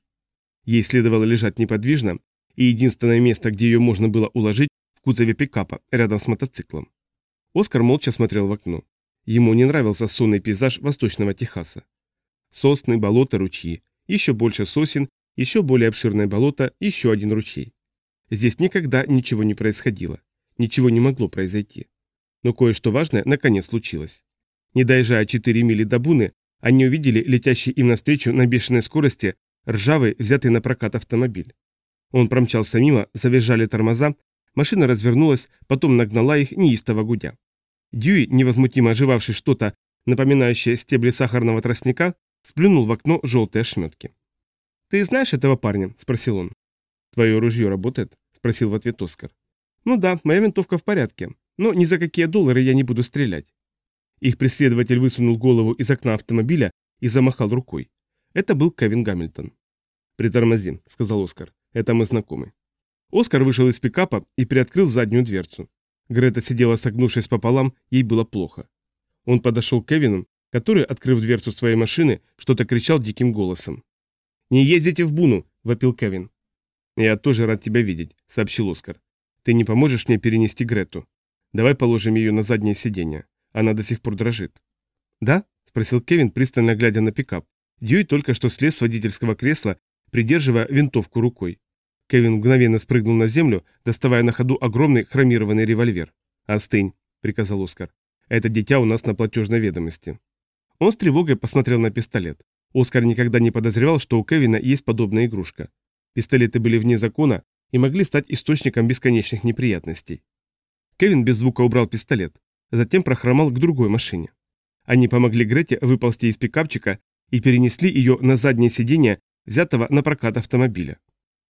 Ей следовало лежать неподвижно, и единственное место, где ее можно было уложить, в кузове пикапа, рядом с мотоциклом. Оскар молча смотрел в окно. Ему не нравился сонный пейзаж восточного Техаса. Сосны, болота, ручьи, еще больше сосен Еще более обширное болото, еще один ручей. Здесь никогда ничего не происходило. Ничего не могло произойти. Но кое-что важное наконец случилось. Не доезжая 4 мили до Буны, они увидели летящий им навстречу на бешеной скорости ржавый, взятый на прокат автомобиль. Он промчался мимо, завизжали тормоза, машина развернулась, потом нагнала их неистово гудя. Дьюи, невозмутимо оживавший что-то, напоминающее стебли сахарного тростника, сплюнул в окно желтые ошметки. «Ты знаешь этого парня?» – спросил он. «Твое ружье работает?» – спросил в ответ Оскар. «Ну да, моя винтовка в порядке, но ни за какие доллары я не буду стрелять». Их преследователь высунул голову из окна автомобиля и замахал рукой. Это был Кевин Гамильтон. «Притормози», — сказал Оскар. «Это мы знакомы». Оскар вышел из пикапа и приоткрыл заднюю дверцу. Грета сидела согнувшись пополам, ей было плохо. Он подошел к Кевину, который, открыв дверцу своей машины, что-то кричал диким голосом. «Не ездите в Буну!» – вопил Кевин. «Я тоже рад тебя видеть», – сообщил Оскар. «Ты не поможешь мне перенести Грету? Давай положим ее на заднее сиденье. Она до сих пор дрожит. «Да?» – спросил Кевин, пристально глядя на пикап. Дьюи только что слез с водительского кресла, придерживая винтовку рукой. Кевин мгновенно спрыгнул на землю, доставая на ходу огромный хромированный револьвер. «Остынь», – приказал Оскар. «Это дитя у нас на платежной ведомости». Он с тревогой посмотрел на пистолет. Оскар никогда не подозревал, что у Кевина есть подобная игрушка. Пистолеты были вне закона и могли стать источником бесконечных неприятностей. Кевин без звука убрал пистолет затем прохромал к другой машине. Они помогли Грете выползти из пикапчика и перенесли ее на заднее сиденье, взятого на прокат автомобиля.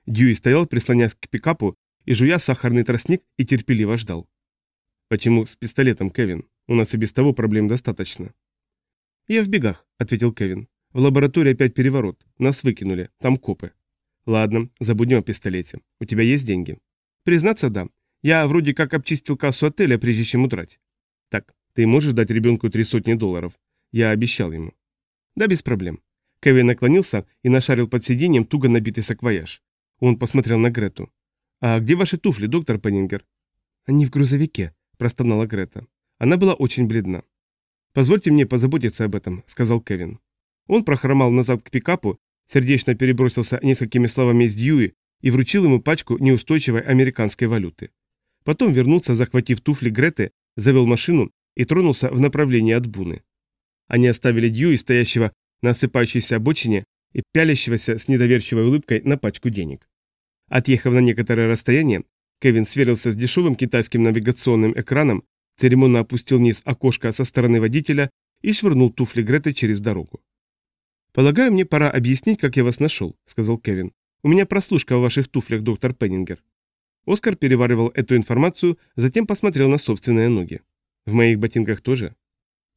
Дьюи стоял, прислонясь к пикапу и жуя сахарный тростник и терпеливо ждал. «Почему с пистолетом, Кевин? У нас и без того проблем достаточно». «Я в бегах», — ответил Кевин. «В лаборатории опять переворот. Нас выкинули. Там копы». «Ладно, забудем о пистолете. У тебя есть деньги?» «Признаться, да. Я вроде как обчистил кассу отеля, прежде чем удрать. Так, ты можешь дать ребенку три сотни долларов? Я обещал ему. Да, без проблем. Кевин наклонился и нашарил под сиденьем туго набитый саквояж. Он посмотрел на Грету. «А где ваши туфли, доктор Пеннингер?» «Они в грузовике», – простонала Грета. Она была очень бледна. «Позвольте мне позаботиться об этом», – сказал Кевин. Он прохромал назад к пикапу, сердечно перебросился несколькими словами с Дьюи и вручил ему пачку неустойчивой американской валюты. Потом вернулся, захватив туфли Греты завел машину и тронулся в направлении от Буны. Они оставили Дьюи, стоящего на осыпающейся обочине и пялящегося с недоверчивой улыбкой на пачку денег. Отъехав на некоторое расстояние, Кевин сверился с дешевым китайским навигационным экраном, церемонно опустил вниз окошко со стороны водителя и швырнул туфли Греты через дорогу. «Полагаю, мне пора объяснить, как я вас нашел», — сказал Кевин. «У меня прослушка в ваших туфлях, доктор Пеннингер». Оскар переваривал эту информацию, затем посмотрел на собственные ноги. В моих ботинках тоже?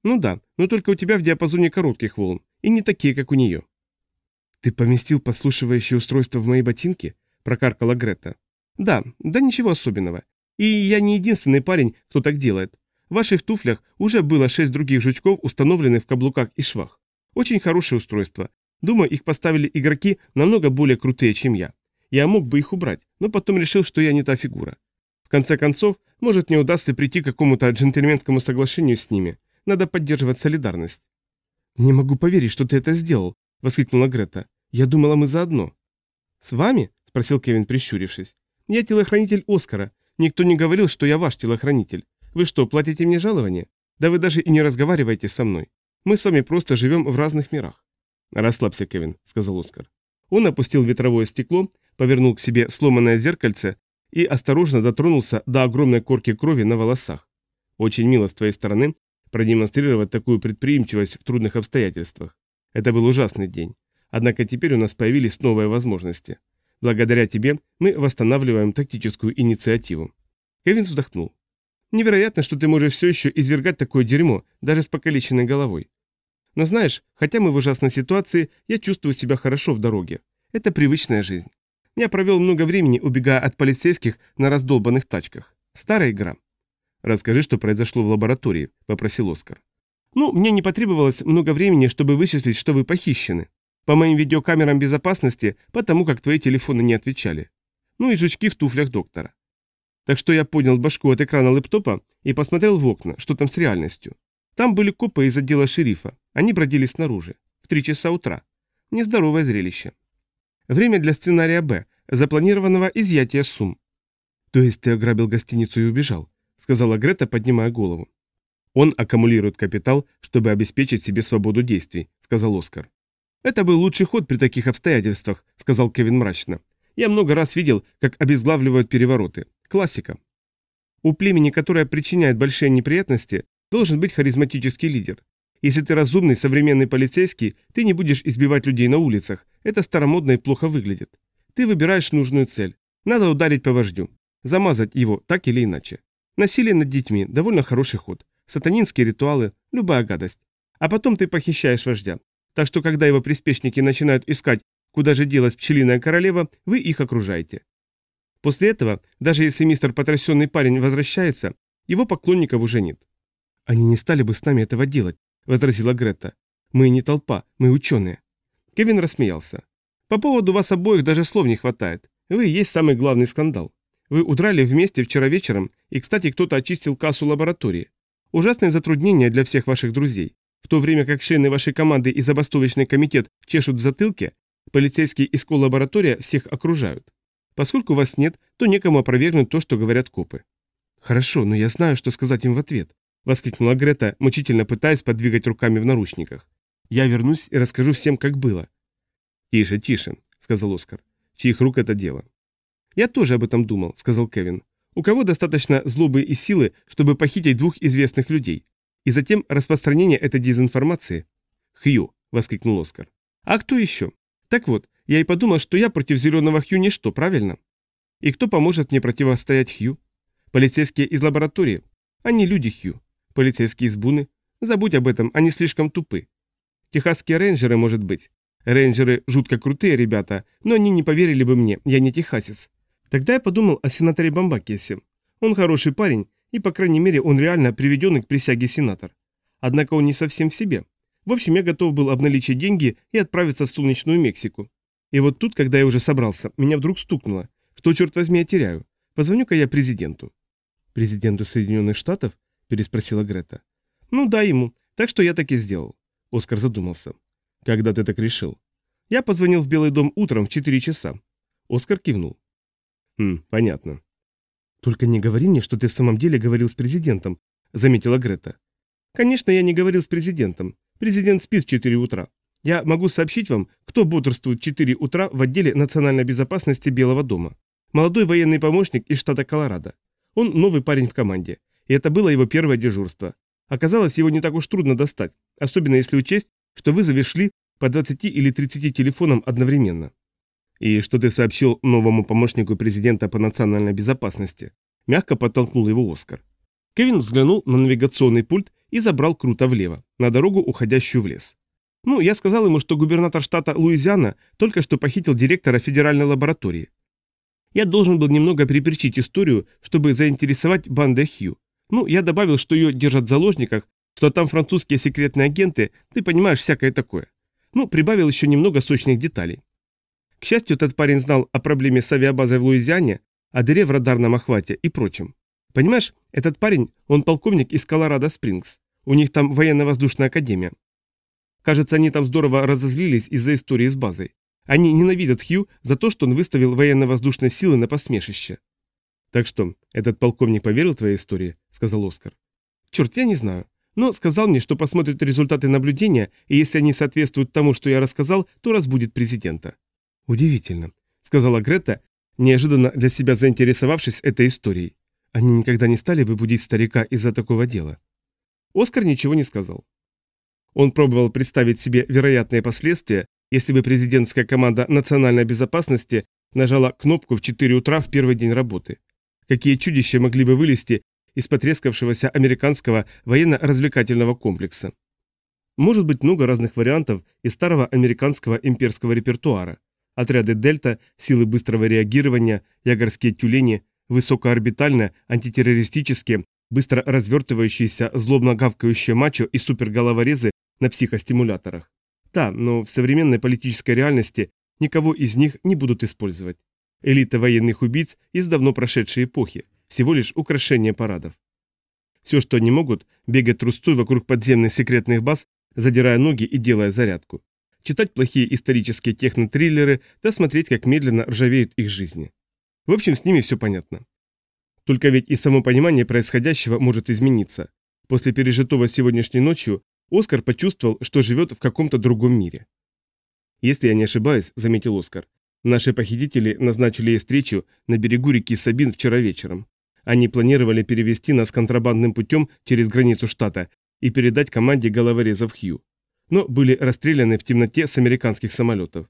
Ну да, но только у тебя в диапазоне коротких волн, и не такие, как у нее. Ты поместил подслушивающее устройство в мои ботинки? Прокаркала Грета. Да, да ничего особенного. И я не единственный парень, кто так делает. В ваших туфлях уже было шесть других жучков, установленных в каблуках и швах. Очень хорошее устройство. Думаю, их поставили игроки намного более крутые, чем я. Я мог бы их убрать, но потом решил, что я не та фигура. В конце концов, может не удастся прийти к какому-то джентльменскому соглашению с ними. Надо поддерживать солидарность. «Не могу поверить, что ты это сделал», — воскликнула Грета. «Я думала, мы заодно». «С вами?» — спросил Кевин, прищурившись. «Я телохранитель Оскара. Никто не говорил, что я ваш телохранитель. Вы что, платите мне жалование? Да вы даже и не разговариваете со мной. Мы с вами просто живем в разных мирах». «Расслабься, Кевин», — сказал Оскар. Он опустил ветровое стекло, повернул к себе сломанное зеркальце и осторожно дотронулся до огромной корки крови на волосах. Очень мило с твоей стороны продемонстрировать такую предприимчивость в трудных обстоятельствах. Это был ужасный день. Однако теперь у нас появились новые возможности. Благодаря тебе мы восстанавливаем тактическую инициативу. Кевин вздохнул. Невероятно, что ты можешь все еще извергать такое дерьмо, даже с покалеченной головой. Но знаешь, хотя мы в ужасной ситуации, я чувствую себя хорошо в дороге. Это привычная жизнь. Я провел много времени, убегая от полицейских на раздолбанных тачках. Старая игра. «Расскажи, что произошло в лаборатории», — попросил Оскар. «Ну, мне не потребовалось много времени, чтобы вычислить, что вы похищены. По моим видеокамерам безопасности, потому как твои телефоны не отвечали. Ну и жучки в туфлях доктора. Так что я поднял башку от экрана лэптопа и посмотрел в окна, что там с реальностью. Там были копы из отдела шерифа. Они бродили снаружи. В три часа утра. Нездоровое зрелище. Время для сценария «Б», запланированного изъятия сумм. То есть ты ограбил гостиницу и убежал, сказала Грета, поднимая голову. Он аккумулирует капитал, чтобы обеспечить себе свободу действий, сказал Оскар. Это был лучший ход при таких обстоятельствах, сказал Кевин мрачно. Я много раз видел, как обезглавливают перевороты. Классика. У племени, которое причиняет большие неприятности, должен быть харизматический лидер. Если ты разумный современный полицейский, ты не будешь избивать людей на улицах. Это старомодно и плохо выглядит. Ты выбираешь нужную цель. Надо ударить по вождю. Замазать его так или иначе. Насилие над детьми – довольно хороший ход. Сатанинские ритуалы – любая гадость. А потом ты похищаешь вождя. Так что, когда его приспешники начинают искать, куда же делась пчелиная королева, вы их окружаете. После этого, даже если мистер потрясенный парень возвращается, его поклонников уже нет. «Они не стали бы с нами этого делать», — возразила Грета. «Мы не толпа, мы ученые». Кевин рассмеялся. «По поводу вас обоих даже слов не хватает. Вы и есть самый главный скандал. Вы удрали вместе вчера вечером, и, кстати, кто-то очистил кассу лаборатории. Ужасное затруднение для всех ваших друзей. В то время как члены вашей команды и забастовочный комитет чешут в затылке, полицейские из лаборатория всех окружают. Поскольку вас нет, то некому опровергнуть то, что говорят копы. Хорошо, но я знаю, что сказать им в ответ, воскликнула Грета, мучительно пытаясь подвигать руками в наручниках. Я вернусь и расскажу всем, как было. Тише, тише, сказал Оскар. Чьих рук это дело? Я тоже об этом думал, сказал Кевин. У кого достаточно злобы и силы, чтобы похитить двух известных людей? И затем распространение этой дезинформации? Хью, воскликнул Оскар. А кто еще? Так вот, я и подумал, что я против зеленого Хью ничто, правильно? И кто поможет мне противостоять Хью? Полицейские из лаборатории. Они люди Хью. Полицейские из Буны. Забудь об этом, они слишком тупы. Техасские рейнджеры, может быть. Рейнджеры жутко крутые ребята, но они не поверили бы мне, я не техасец. Тогда я подумал о сенаторе Бамбакесе. Он хороший парень, и, по крайней мере, он реально приведенный к присяге сенатор. Однако он не совсем в себе. В общем, я готов был обналичить деньги и отправиться в солнечную Мексику. И вот тут, когда я уже собрался, меня вдруг стукнуло. Что, черт возьми, я теряю? Позвоню-ка я президенту. Президенту Соединенных Штатов? Переспросила Грета. Ну да, ему. Так что я так и сделал. Оскар задумался. Когда ты так решил? Я позвонил в Белый дом утром в 4 часа. Оскар кивнул. Хм, понятно. Только не говори мне, что ты в самом деле говорил с президентом, заметила Грета. Конечно, я не говорил с президентом. Президент спит в 4 утра. Я могу сообщить вам, кто бодрствует в 4 утра в отделе национальной безопасности Белого дома. Молодой военный помощник из штата Колорадо. Он новый парень в команде, и это было его первое дежурство. Оказалось, его не так уж трудно достать, особенно если учесть, что вызовы шли по 20 или 30 телефонам одновременно. И что ты сообщил новому помощнику президента по национальной безопасности? Мягко подтолкнул его Оскар. Кевин взглянул на навигационный пульт и забрал круто влево, на дорогу, уходящую в лес. Ну, я сказал ему, что губернатор штата Луизиана только что похитил директора федеральной лаборатории. Я должен был немного приперчить историю, чтобы заинтересовать банды Хью. Ну, я добавил, что ее держат в заложниках, что там французские секретные агенты, ты понимаешь, всякое такое. Ну, прибавил еще немного сочных деталей. К счастью, этот парень знал о проблеме с авиабазой в Луизиане, о дыре в радарном охвате и прочем. Понимаешь, этот парень, он полковник из Колорадо-Спрингс. У них там военно-воздушная академия. Кажется, они там здорово разозлились из-за истории с базой. Они ненавидят Хью за то, что он выставил военно-воздушные силы на посмешище. «Так что, этот полковник поверил твоей истории?» – сказал Оскар. «Черт, я не знаю. Но сказал мне, что посмотрит результаты наблюдения, и если они соответствуют тому, что я рассказал, то разбудит президента». «Удивительно», — сказала Грета, неожиданно для себя заинтересовавшись этой историей. «Они никогда не стали бы будить старика из-за такого дела». Оскар ничего не сказал. Он пробовал представить себе вероятные последствия, если бы президентская команда национальной безопасности нажала кнопку в 4 утра в первый день работы. Какие чудища могли бы вылезти из потрескавшегося американского военно-развлекательного комплекса. Может быть много разных вариантов из старого американского имперского репертуара. Отряды Дельта, силы быстрого реагирования, ягорские тюлени, высокоорбитальные, антитеррористические, быстро развертывающиеся, злобно гавкающие мачо и суперголоворезы на психостимуляторах. Да, но в современной политической реальности никого из них не будут использовать. Элита военных убийц из давно прошедшей эпохи, всего лишь украшение парадов. Все, что они могут, бегать трусцой вокруг подземных секретных баз, задирая ноги и делая зарядку. Читать плохие исторические технотриллеры, да смотреть, как медленно ржавеют их жизни. В общем, с ними все понятно. Только ведь и само понимание происходящего может измениться. После пережитого сегодняшней ночью Оскар почувствовал, что живет в каком-то другом мире. «Если я не ошибаюсь», — заметил Оскар, — «наши похитители назначили ей встречу на берегу реки Сабин вчера вечером. Они планировали перевести нас контрабандным путем через границу штата и передать команде головорезов Хью. Но были расстреляны в темноте с американских самолетов.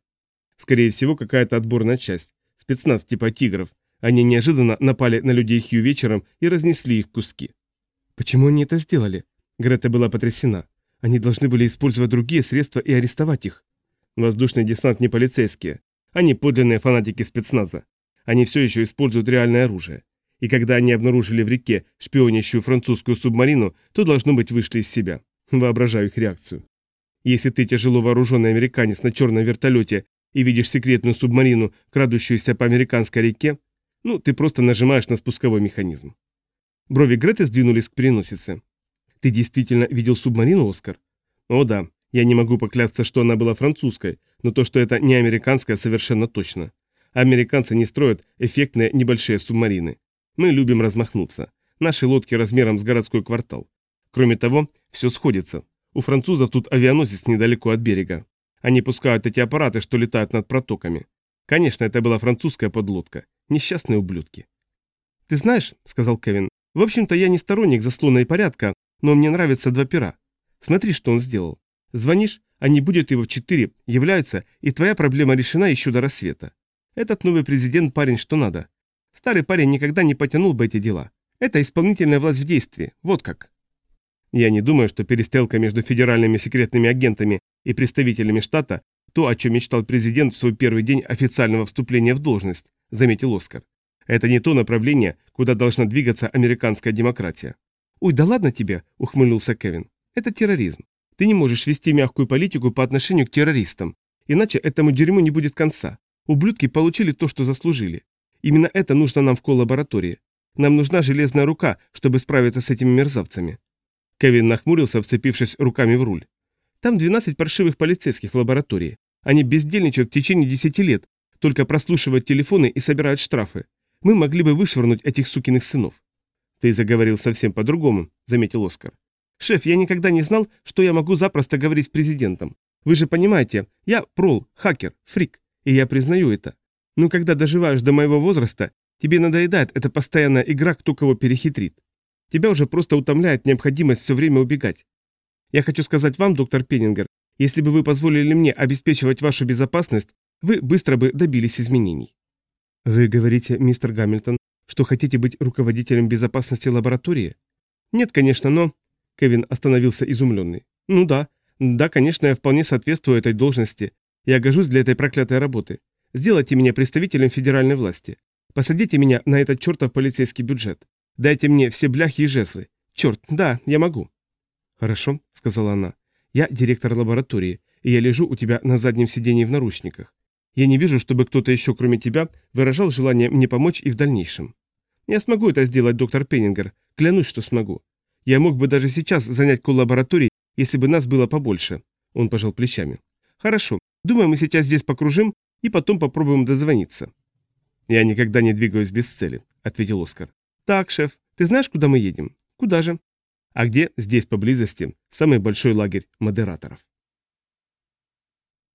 Скорее всего, какая-то отборная часть, спецназ типа «Тигров». Они неожиданно напали на людей Хью вечером и разнесли их куски. «Почему они это сделали?» Грета была потрясена. «Они должны были использовать другие средства и арестовать их». Воздушный десант не полицейские. Они подлинные фанатики спецназа. Они все еще используют реальное оружие и когда они обнаружили в реке шпионящую французскую субмарину, то, должно быть, вышли из себя. Воображаю их реакцию. Если ты тяжело вооруженный американец на черном вертолете и видишь секретную субмарину, крадущуюся по американской реке, ну, ты просто нажимаешь на спусковой механизм. Брови Греты сдвинулись к переносице. Ты действительно видел субмарину, Оскар? О да, я не могу поклясться, что она была французской, но то, что это не американская, совершенно точно. Американцы не строят эффектные небольшие субмарины. Мы любим размахнуться. Наши лодки размером с городской квартал. Кроме того, все сходится. У французов тут авианосец недалеко от берега. Они пускают эти аппараты, что летают над протоками. Конечно, это была французская подлодка. Несчастные ублюдки. «Ты знаешь», — сказал Кевин, — «в общем-то я не сторонник заслона и порядка, но мне нравятся два пера. Смотри, что он сделал. Звонишь, а не будет его в четыре, являются, и твоя проблема решена еще до рассвета. Этот новый президент парень что надо. Старый парень никогда не потянул бы эти дела. Это исполнительная власть в действии, вот как. Я не думаю, что перестрелка между федеральными секретными агентами и представителями штата – то, о чем мечтал президент в свой первый день официального вступления в должность, заметил Оскар. Это не то направление, куда должна двигаться американская демократия. «Ой, да ладно тебе», – ухмыльнулся Кевин. «Это терроризм. Ты не можешь вести мягкую политику по отношению к террористам, иначе этому дерьму не будет конца. Ублюдки получили то, что заслужили. Именно это нужно нам в коллаборатории. Нам нужна железная рука, чтобы справиться с этими мерзавцами». Кевин нахмурился, вцепившись руками в руль. «Там 12 паршивых полицейских в лаборатории. Они бездельничают в течение 10 лет, только прослушивают телефоны и собирают штрафы. Мы могли бы вышвырнуть этих сукиных сынов». «Ты заговорил совсем по-другому», — заметил Оскар. «Шеф, я никогда не знал, что я могу запросто говорить с президентом. Вы же понимаете, я прол, хакер, фрик, и я признаю это. Но когда доживаешь до моего возраста, тебе надоедает эта постоянная игра, кто кого перехитрит. Тебя уже просто утомляет необходимость все время убегать. Я хочу сказать вам, доктор Пеннингер, если бы вы позволили мне обеспечивать вашу безопасность, вы быстро бы добились изменений. Вы говорите, мистер Гамильтон, что хотите быть руководителем безопасности лаборатории? Нет, конечно, но... Кевин остановился изумленный. Ну да, да, конечно, я вполне соответствую этой должности. Я гожусь для этой проклятой работы. Сделайте меня представителем федеральной власти. Посадите меня на этот чертов полицейский бюджет. Дайте мне все бляхи и жезлы. Черт, да, я могу». «Хорошо», — сказала она. «Я директор лаборатории, и я лежу у тебя на заднем сидении в наручниках. Я не вижу, чтобы кто-то еще, кроме тебя, выражал желание мне помочь и в дальнейшем. Я смогу это сделать, доктор Пеннингер, клянусь, что смогу. Я мог бы даже сейчас занять коллабораторий, если бы нас было побольше». Он пожал плечами. «Хорошо, думаю, мы сейчас здесь покружим, и потом попробуем дозвониться». «Я никогда не двигаюсь без цели», — ответил Оскар. «Так, шеф, ты знаешь, куда мы едем? Куда же?» «А где, здесь поблизости, самый большой лагерь модераторов?»